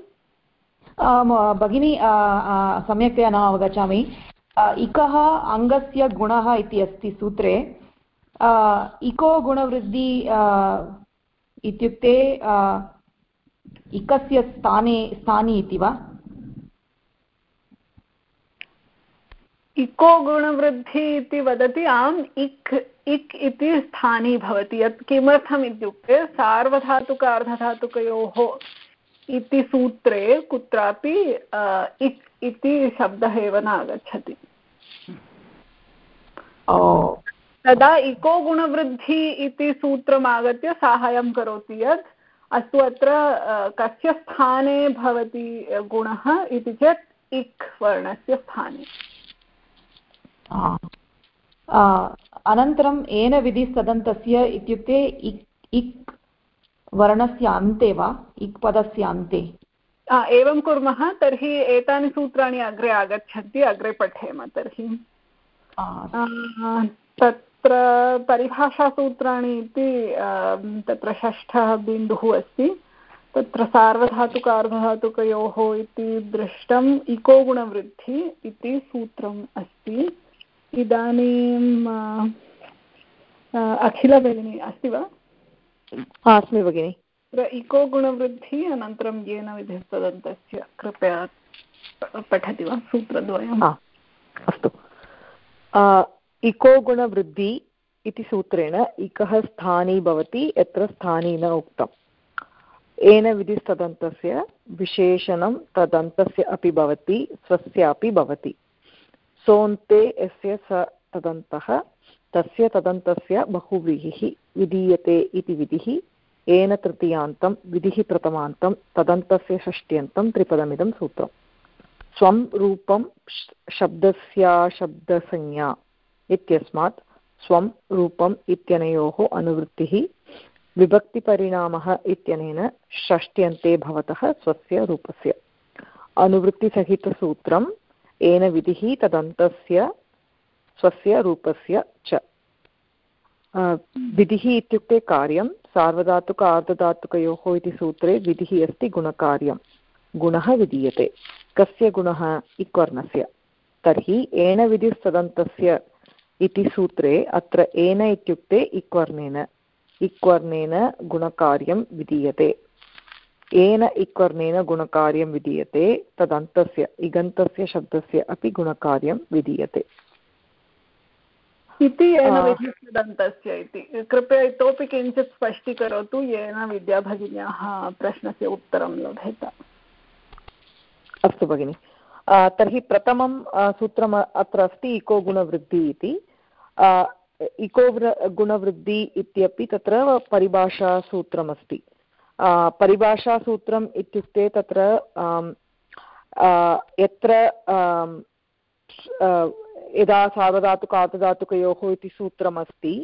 भगिनी सम्यक्तया न अवगच्छामि। इकः अङ्गस्य गुणः इति अस्ति सूत्रे। इको गुणवृद्धि इत्युक्ते इकस्य स्थाने, स्थानि इति वा? इको गुणवृद्धि इति वदति आम् इक् इक् इति स्थानी भवति। यत् किमर्थम् इत्युक्ते सार्वधातुक अर्धधातुकयोः इति सूत्रे कुत्रापि इक् इति शब्दः एव न आगच्छति तदा इको गुणवृद्धि इति सूत्रम् आगत्य साहाय्यं करोति यत् अस्तु अत्र कस्य स्थाने भवति गुणः इति चेत् इक् वर्णस्य स्थाने। अनन्तरम् येन विधिस्तदन्तस्य इत्युक्ते इक् इक् वर्णस्य अन्ते वा? इक् पदस्य अन्ते। एवं कुर्मः तर्हि एतानि सूत्राणि अग्रे आगच्छन्ति अग्रे पठेम तर्हि। तत्र परिभाषासूत्राणि इति तत्र षष्ठः बिन्दुः अस्ति। तत्र सार्वधातुकार्धधातुकयोः इति दृष्टम् इको गुणवृद्धि इति सूत्रम् अस्ति। इदानीं अखिल भगिनी अस्ति वा? अस्मि भगिनि। इको गुणवृद्धिः अनन्तरं येन विधिस्तदन्तस्य कृपया पठति वा सूत्रद्वयम् अस्तु। इको गुणवृद्धि इति सूत्रेण इकः स्थानी भवति यत्र स्थानी न उक्तम्। येन विधिस्तदन्तस्य विशेषणं तदन्तस्य अपि भवति स्वस्यापि भवति। सोऽन्ते यस्य स तदन्तः, तस्य तदन्तस्य बहुव्रीहिः विधीयते इति विधिः, येन तृतीयान्तं विधिः प्रथमान्तं, तदन्तस्य षष्ट्यन्तं त्रिपदमिदं सूत्रम्। स्वं रूपं शब्दस्याशब्दसंज्ञा इत्यस्मात् स्वं रूपम् इत्यनयोः अनुवृत्तिः, विभक्तिपरिणामः इत्यनेन षष्ट्यन्ते भवतः स्वस्य रूपस्य। अनुवृत्तिसहितसूत्रं येन विधिः तदन्तस्य स्वस्य रूपस्य च। विधिः इत्युक्ते कार्यं, सार्वधातुक आर्धधातुकयोः इति सूत्रे विधिः अस्ति गुणकार्यं। गुणः विधीयते। कस्य गुणः? इक्वर्णस्य। तर्हि एण विधिस्तदन्तस्य इति सूत्रे अत्र एन इत्युक्ते इक्वर्णेन। इक्वर्णेन गुणकार्यं विधीयते। येन इक्वर्णेन गुणकार्यं विधीयते तदन्तस्य इगन्तस्य शब्दस्य अपि गुणकार्यं विधीयते। इति येन विधिस्तदन्तस्य इति। कृपया इतोपि किञ्चित् स्पष्टीकरोतु येन विद्याभगिन्याः प्रश्नस्य उत्तरं लभेत। अस्तु भगिनि। तर्हि प्रथमं सूत्रम् अत्र अस्ति इको गुणवृद्धि इति। इको गुणवृद्धि इत्यपि तत्र परिभाषासूत्रमस्ति। परिभाषासूत्रम् इत्युक्ते तत्र यत्र यदा सार्वधातुक आर्धधातुकयोः इति सूत्रमस्ति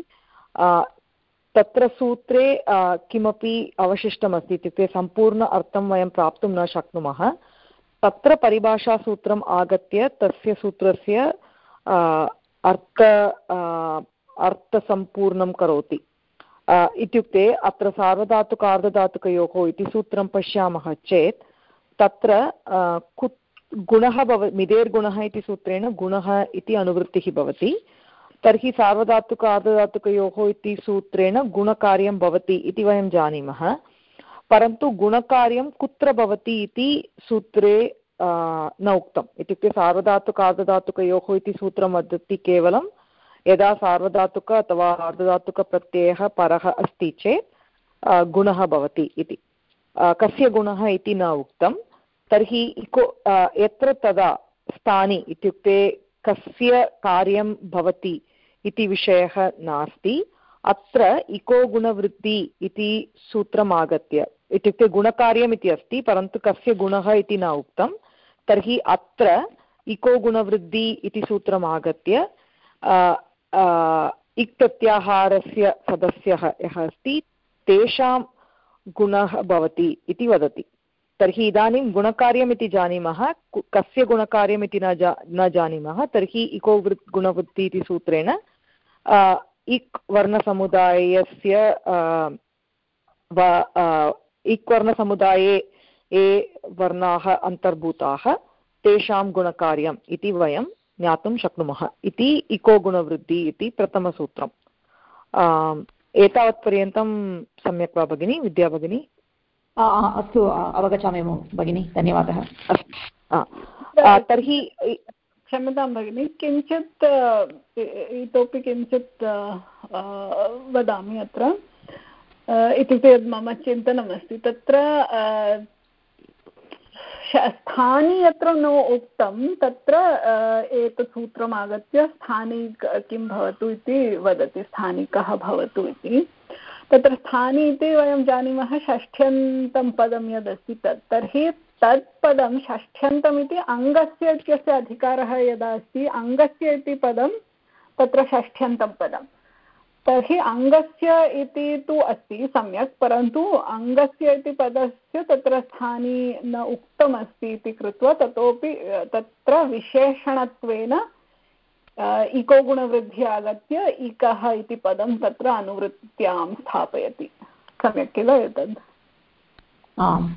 तत्र सूत्रे किमपि अवशिष्टमस्ति इत्युक्ते सम्पूर्ण अर्थं वयं प्राप्तुं न शक्नुमः तत्र परिभाषासूत्रम् आगत्य तस्य सूत्रस्य अर्थ अर्थसम्पूर्णं करोति इत्युक्ते अत्र सार्वधातुक अर्धधातुकयोः इति सूत्रं पश्यामः चेत् तत्र कुत् गुणः भव मिदेर्गुणः इति सूत्रेण गुणः इति अनुवृत्तिः भवति तर्हि सार्वधातुक अर्धधातुकयोः इति सूत्रेण गुणकार्यं भवति इति वयं जानीमः परन्तु गुणकार्यं कुत्र भवति इति सूत्रे न उक्तम् इत्युक्ते सार्वधातुक अर्धधातुकयोः इति सूत्रं वदति केवलं यदा सार्वधातुक अथवा अर्धधातुकप्रत्ययः परः अस्ति चेत् गुणः भवति इति। कस्य गुणः इति न उक्तं। तर्हि इको यत्र तदा स्थानि इत्युक्ते कस्य कार्यं भवति इति विषयः नास्ति। अत्र इको गुणवृत्ति इति सूत्रम् इत्युक्ते गुणकार्यम् इति अस्ति, परन्तु कस्य गुणः इति न उक्तं। तर्हि अत्र इको गुणवृद्धि इति सूत्रम् इक् प्रत्याहारस्य सदस्यः यः अस्ति, तेषां गुणः भवति इति वदति। तर्हि इदानीं गुणकार्यम् इति जानीमः कस्य गुणकार्यम् इति न जा, न जानीमः, तर्हि इको वृ, गुणवृत्ति इति सूत्रेण इक् वर्णसमुदायस्य इक् वर्णसमुदाये ये वर्णाः अन्तर्भूताः, तेषां गुणकार्यम् इति वयं ज्ञातुं शक्नुमः। इति इको गुणवृद्धि इति प्रथमसूत्रम्। एतावत्पर्यन्तं सम्यक् वा भगिनी विद्या भगिनी? अस्तु अवगच्छामि भगिनि धन्यवादः। तर्हि क्षम्यतां भगिनि किञ्चित् इतोपि किञ्चित् वदामि अत्र। इत्युक्ते यद् मम चिन्तनमस्ति तत्र स्थानी यत्र न उक्तं, तत्र एतत् सूत्रम् आगत्य स्थानी किं भवतु इति वदति, स्थानिकः भवतु इति। तत्र स्थानी इति वयं जानीमः षष्ठ्यन्तं पदं यदस्ति तत्। तर्हि तत् पदं षष्ठ्यन्तम् इति अङ्गस्य इत्यस्य अधिकारः यदा अस्ति, अङ्गस्य इति पदं तत्र षष्ठ्यन्तं पदम्। तर्हि अङ्गस्य इति तु अस्ति सम्यक् परन्तु अङ्गस्य इति पदस्य तत्र स्थानी न उक्तमस्ति इति कृत्वा ततोपि तत्र विशेषणत्वेन इको गुणवृद्धिः आगत्य इकः इति पदं तत्र अनुवृत्त्यां स्थापयति। सम्यक् किल एतद्? आम्।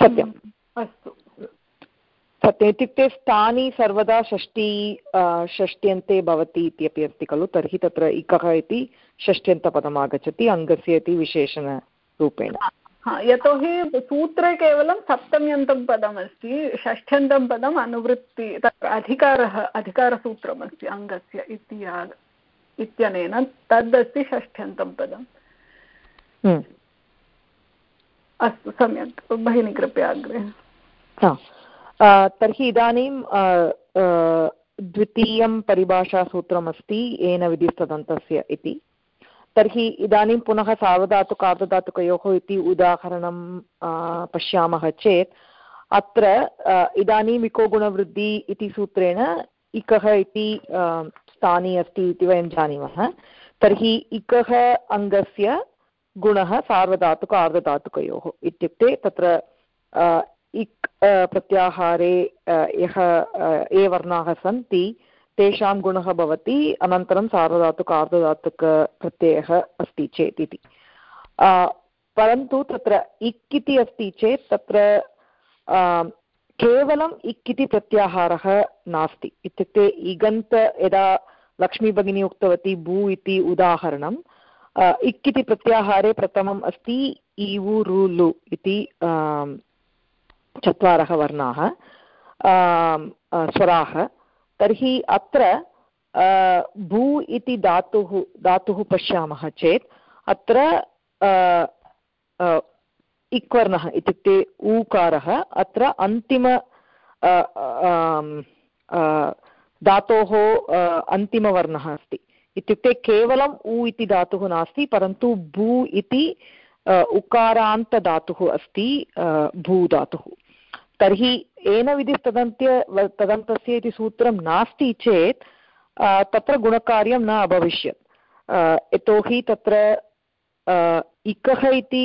सत्यम्। अस्तु। सत्यम् इत्युक्ते स्थानि सर्वदा षष्टि षष्ट्यन्ते भवति इत्यपि अस्ति खलु तर्हि तत्र इकः इति षष्ट्यन्तपदम् आगच्छति अङ्गस्य इति विशेषणरूपेण. यतोहि सूत्रे केवलं सप्तम्यन्तं पदमस्ति षष्ठ्यन्तं पदम् अनुवृत्ति तत्र अधिकारः अधिकारसूत्रमस्ति अङ्गस्य इति इत्यनेन तदस्ति षष्ठ्यन्तं पदम्. हम्म। अस्तु सम्यक् भगिनी कृपया अग्रे। तर्हि इदानीं द्वितीयं परिभाषासूत्रमस्ति, येन विधिस्तदन्तस्य इति। तर्हि इदानीं पुनः सार्वधातुकार्धधातुकयोः इति उदाहरणं पश्यामः चेत्, अत्र इदानीम् इको गुणवृद्धि इति सूत्रेण इकः इति स्थानी अस्ति इति वयं जानीमः। तर्हि इकः अङ्गस्य गुणः सार्वधातुक, आर्धधातुकयोः इत्युक्ते तत्र इक् प्रत्याहारे यः ये वर्णाः सन्ति, तेषां गुणः भवति, अनन्तरं सार्वधातुक आर्धधातुकप्रत्ययः अस्ति चेत् इति। परन्तु तत्र इक् इति अस्ति चेत् तत्र केवलम् इक् इति प्रत्याहारः नास्ति। इत्युक्ते इगन्त यदा लक्ष्मीभगिनी उक्तवती भू इति उदाहरणं इक् इति प्रत्याहारे प्रथमम् अस्ति इवु रुलु इति चत्वारः वर्णाः स्वराः। तर्हि अत्र भू इति धातुः धातुः पश्यामः चेत्, अत्र इक्वर्णः इत्युक्ते ऊकारः, अत्र अन्तिम धातोः अन्तिमवर्णः अस्ति। इत्युक्ते केवलम् उ इति धातुः नास्ति, परन्तु भू इति उकारान्तधातुः अस्ति भूधातुः तर्हि येन विधिस्तदन्त्य तदन्तस्य इति सूत्रं नास्ति चेत् तत्र गुणकार्यं न अभविष्यत्। यतोहि तत्र इकः इति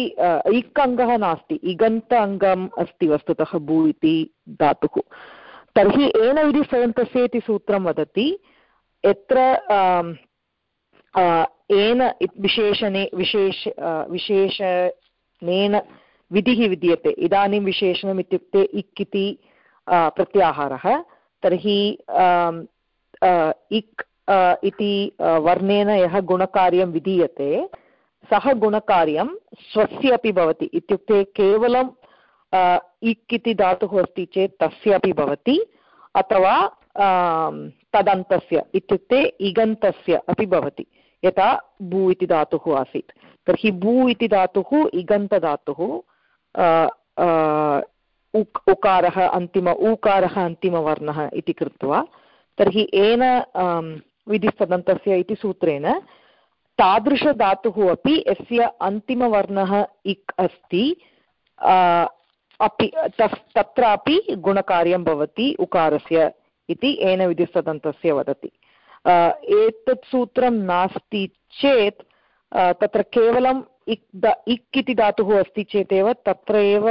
इक् अङ्गः नास्ति। इगन्त अङ्गम् अस्ति वस्तुतः भू इति धातुः। तर्हि येन विधिस्तदन्तस्य इति सूत्रं वदति, यत्र येन विशेषणे विशेष विशेषणेन विधिः विद्यते। इदानीं विशेषणम् इत्युक्ते इक् इति प्रत्याहारः। तर्हि इक् इति वर्णेन यः गुणकार्यं विधीयते, सः गुणकार्यं स्वस्य अपि भवति। इत्युक्ते केवलं इक् इति धातुः अस्ति चेत् तस्य अपि भवति, अथवा तदन्तस्य इत्युक्ते इगन्तस्य अपि भवति, यथा भू इति धातुः आसीत्। तर्हि भू इति धातुः, इगन्तधातुः उकारः अन्तिम, ऊकारः अन्तिमवर्णः इति कृत्वा, तर्हि येन विधिस्तदन्तस्य इति सूत्रेण, तादृशधातुः अपि यस्य अन्तिमवर्णः इक् अस्ति अपि, तस्, तत्रापि गुणकार्यं भवति उकारस्य इति येन विधिस्तदन्तस्य वदति। एतत् सूत्रं नास्ति चेत् तत्र केवलं इक् इक् इति धातुः अस्ति चेदेव तत्र एव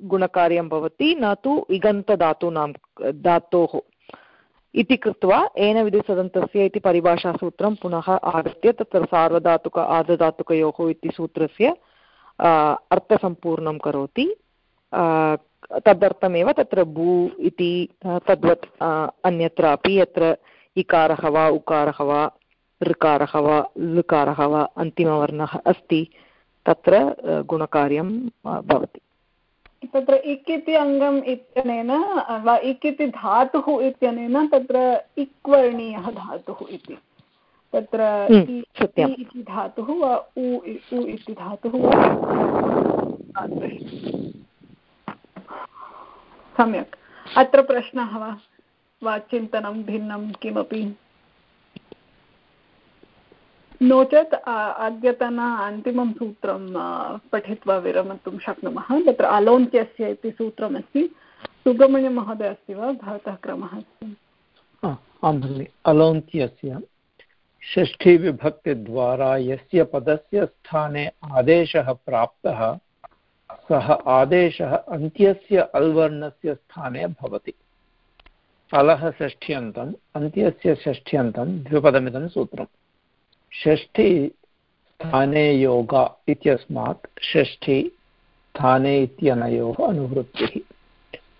गुणकार्यं भवति, न तु इगन्तधातूनां, धातोः। इति कृत्वा येन विधिसदन्तस्य इति परिभाषासूत्रं पुनः आगत्य तत्र सार्वधातुक, आर्धधातुकयोः इति सूत्रस्य अर्थसम्पूर्णं करोति। तदर्थमेव तत्र भू इति तद्वत् अन्यत्रापि यत्र इकारः वा, उकारः वा, ऋकारः वा, लृकारः वा, अन्तिमवर्णः अस्ति। तत्र गुणकार्यं भवति। तत्र इक् इति अङ्गम् इत्यनेन वा इक् इति धातुः इत्यनेन तत्र इक् वर्णीयः धातुः इति। तत्र हम्म, इति धातुः वा उ उ इति धातुः सम्यक्। अत्र प्रश्नः वा? वा चिन्तनं भिन्नं किमपि? नो चेत् अद्यतन अन्तिमं सूत्रं पठित्वा विरमतुं शक्नुमः। तत्र अलोन्त्यस्य इति सूत्रमस्ति। सुब्रह्मण्यमहोदय अस्ति वा? भवतः क्रमः अस्ति। आं भगिनि। अलोन्त्यस्य षष्ठीविभक्तिद्वारा यस्य पदस्य स्थाने आदेशः प्राप्तः, सः आदेशः अन्त्यस्य अल्वर्णस्य स्थाने भवति। अलः षष्ठ्यन्तम् अन्त्यस्य षष्ठ्यन्तं, द्विपदमिदं सूत्रम्। षष्ठी स्थाने योग इत्यस्मात् षष्ठी स्थाने इत्यनयोः अनुवृत्तिः।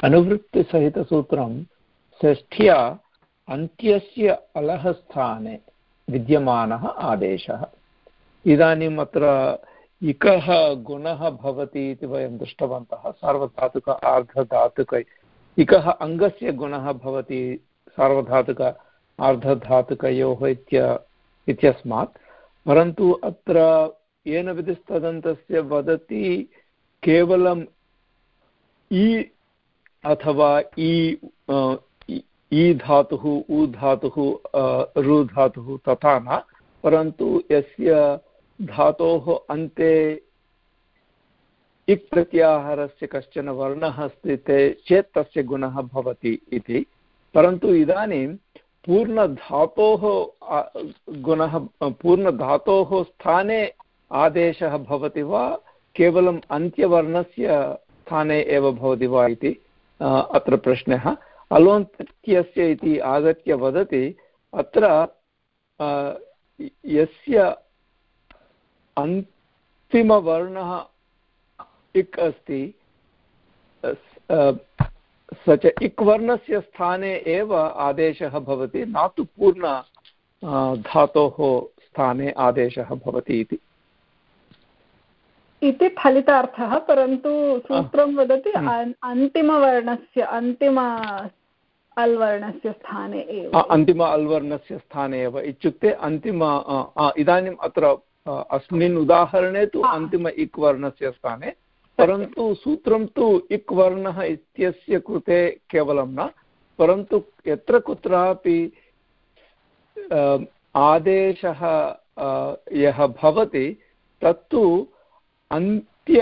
अनुवृत्तिसहितसूत्रं षष्ठ्या अन्त्यस्य अलः स्थाने विद्यमानः आदेशः। इदानीम् अत्र इकः गुणः भवति इति वयं दृष्टवन्तः, सार्वधातुक आर्धधातुक। इकः अङ्गस्य गुणः भवति, सार्वधातुक आर्धधातुकयोः इत्य इत्यस्मात्। परन्तु अत्र येन विधिस्तदन्तस्य वदति केवलम् इ अथवा इ इ धातुः, उ धातुः रु धातुः तथा न, परन्तु यस्य धातोः अन्ते इक् प्रत्याहारस्य कश्चन वर्णः अस्ति ते, चेत् तस्य गुणः भवति इति। परन्तु इदानीं पूर्णधातोः गुणः, पूर्णधातोः स्थाने आदेशः भवति वा? केवलम् अन्त्यवर्णस्य स्थाने एव भवति वा इति अत्र प्रश्नः। अलोन्त्यस्य इति आगत्य वदति, अत्र यस्य अन्तिमवर्णः इक् अस्ति स च इक् वर्णस्य स्थाने एव आदेशः भवति न तु पूर्ण धातोः स्थाने आदेशः भवति इति। इति फलितार्थः परन्तु सूत्रं वदति अन्तिमवर्णस्य अन्तिम अल्वर्णस्य स्थाने एव। अन्तिम अल्वर्णस्य स्थाने एव। इत्युक्ते अन्तिम इदानीम् अत्र अस्मिन् उदाहरणे तु अन्तिम इक् वर्णस्य स्थाने परन्तु सूत्रं तु इक् वर्णः इत्यस्य कृते केवलं न, परन्तु यत्र कुत्रापि आदेशः यः भवति, तत्तु अन्त्य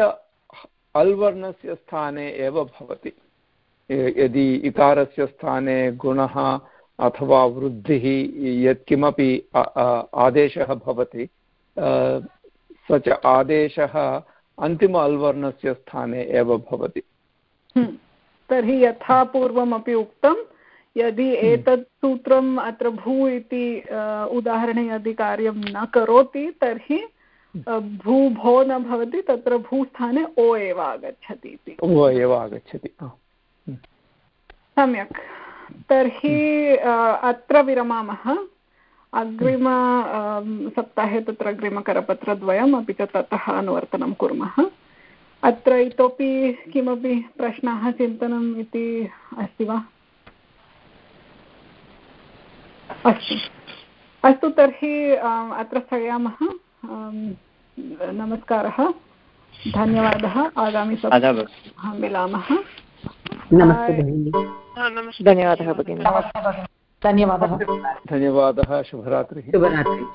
अल्वर्णस्य स्थाने एव भवति। यदि इकारस्य स्थाने गुणः अथवा वृद्धिः यत्किमपि आदेशः भवति स च आदेशः अन्तिम अल्वर्णस्य स्थाने एव भवति हम्म। तर्हि यथा पूर्वमपि उक्तं यदि हम्म। एतत् सूत्रम् अत्र भू इति उदाहरणे यदि कार्यं न करोति तर्हि भू भो न भवति तत्र भूस्थाने ओ एव आगच्छति इति ओ एव आगच्छति। सम्यक् तर्हि अत्र विरमामः अग्रिम सप्ताहे तत्र अग्रिमकरपत्रद्वयम् अपि च ततः अनुवर्तनं कुर्मः। अत्र इतोपि किमपि प्रश्नाः चिन्तनम् इति अस्ति वा? अस्तु। अस्तु तर्हि अत्र स्थगयामः। नमस्कारः। धन्यवादः। आगामि सप्ताहे मिलामः। धन्यवादः भगिनि। धन्यवादः। धन्यवादः शुभरात्रिः। शुभरात्रिः।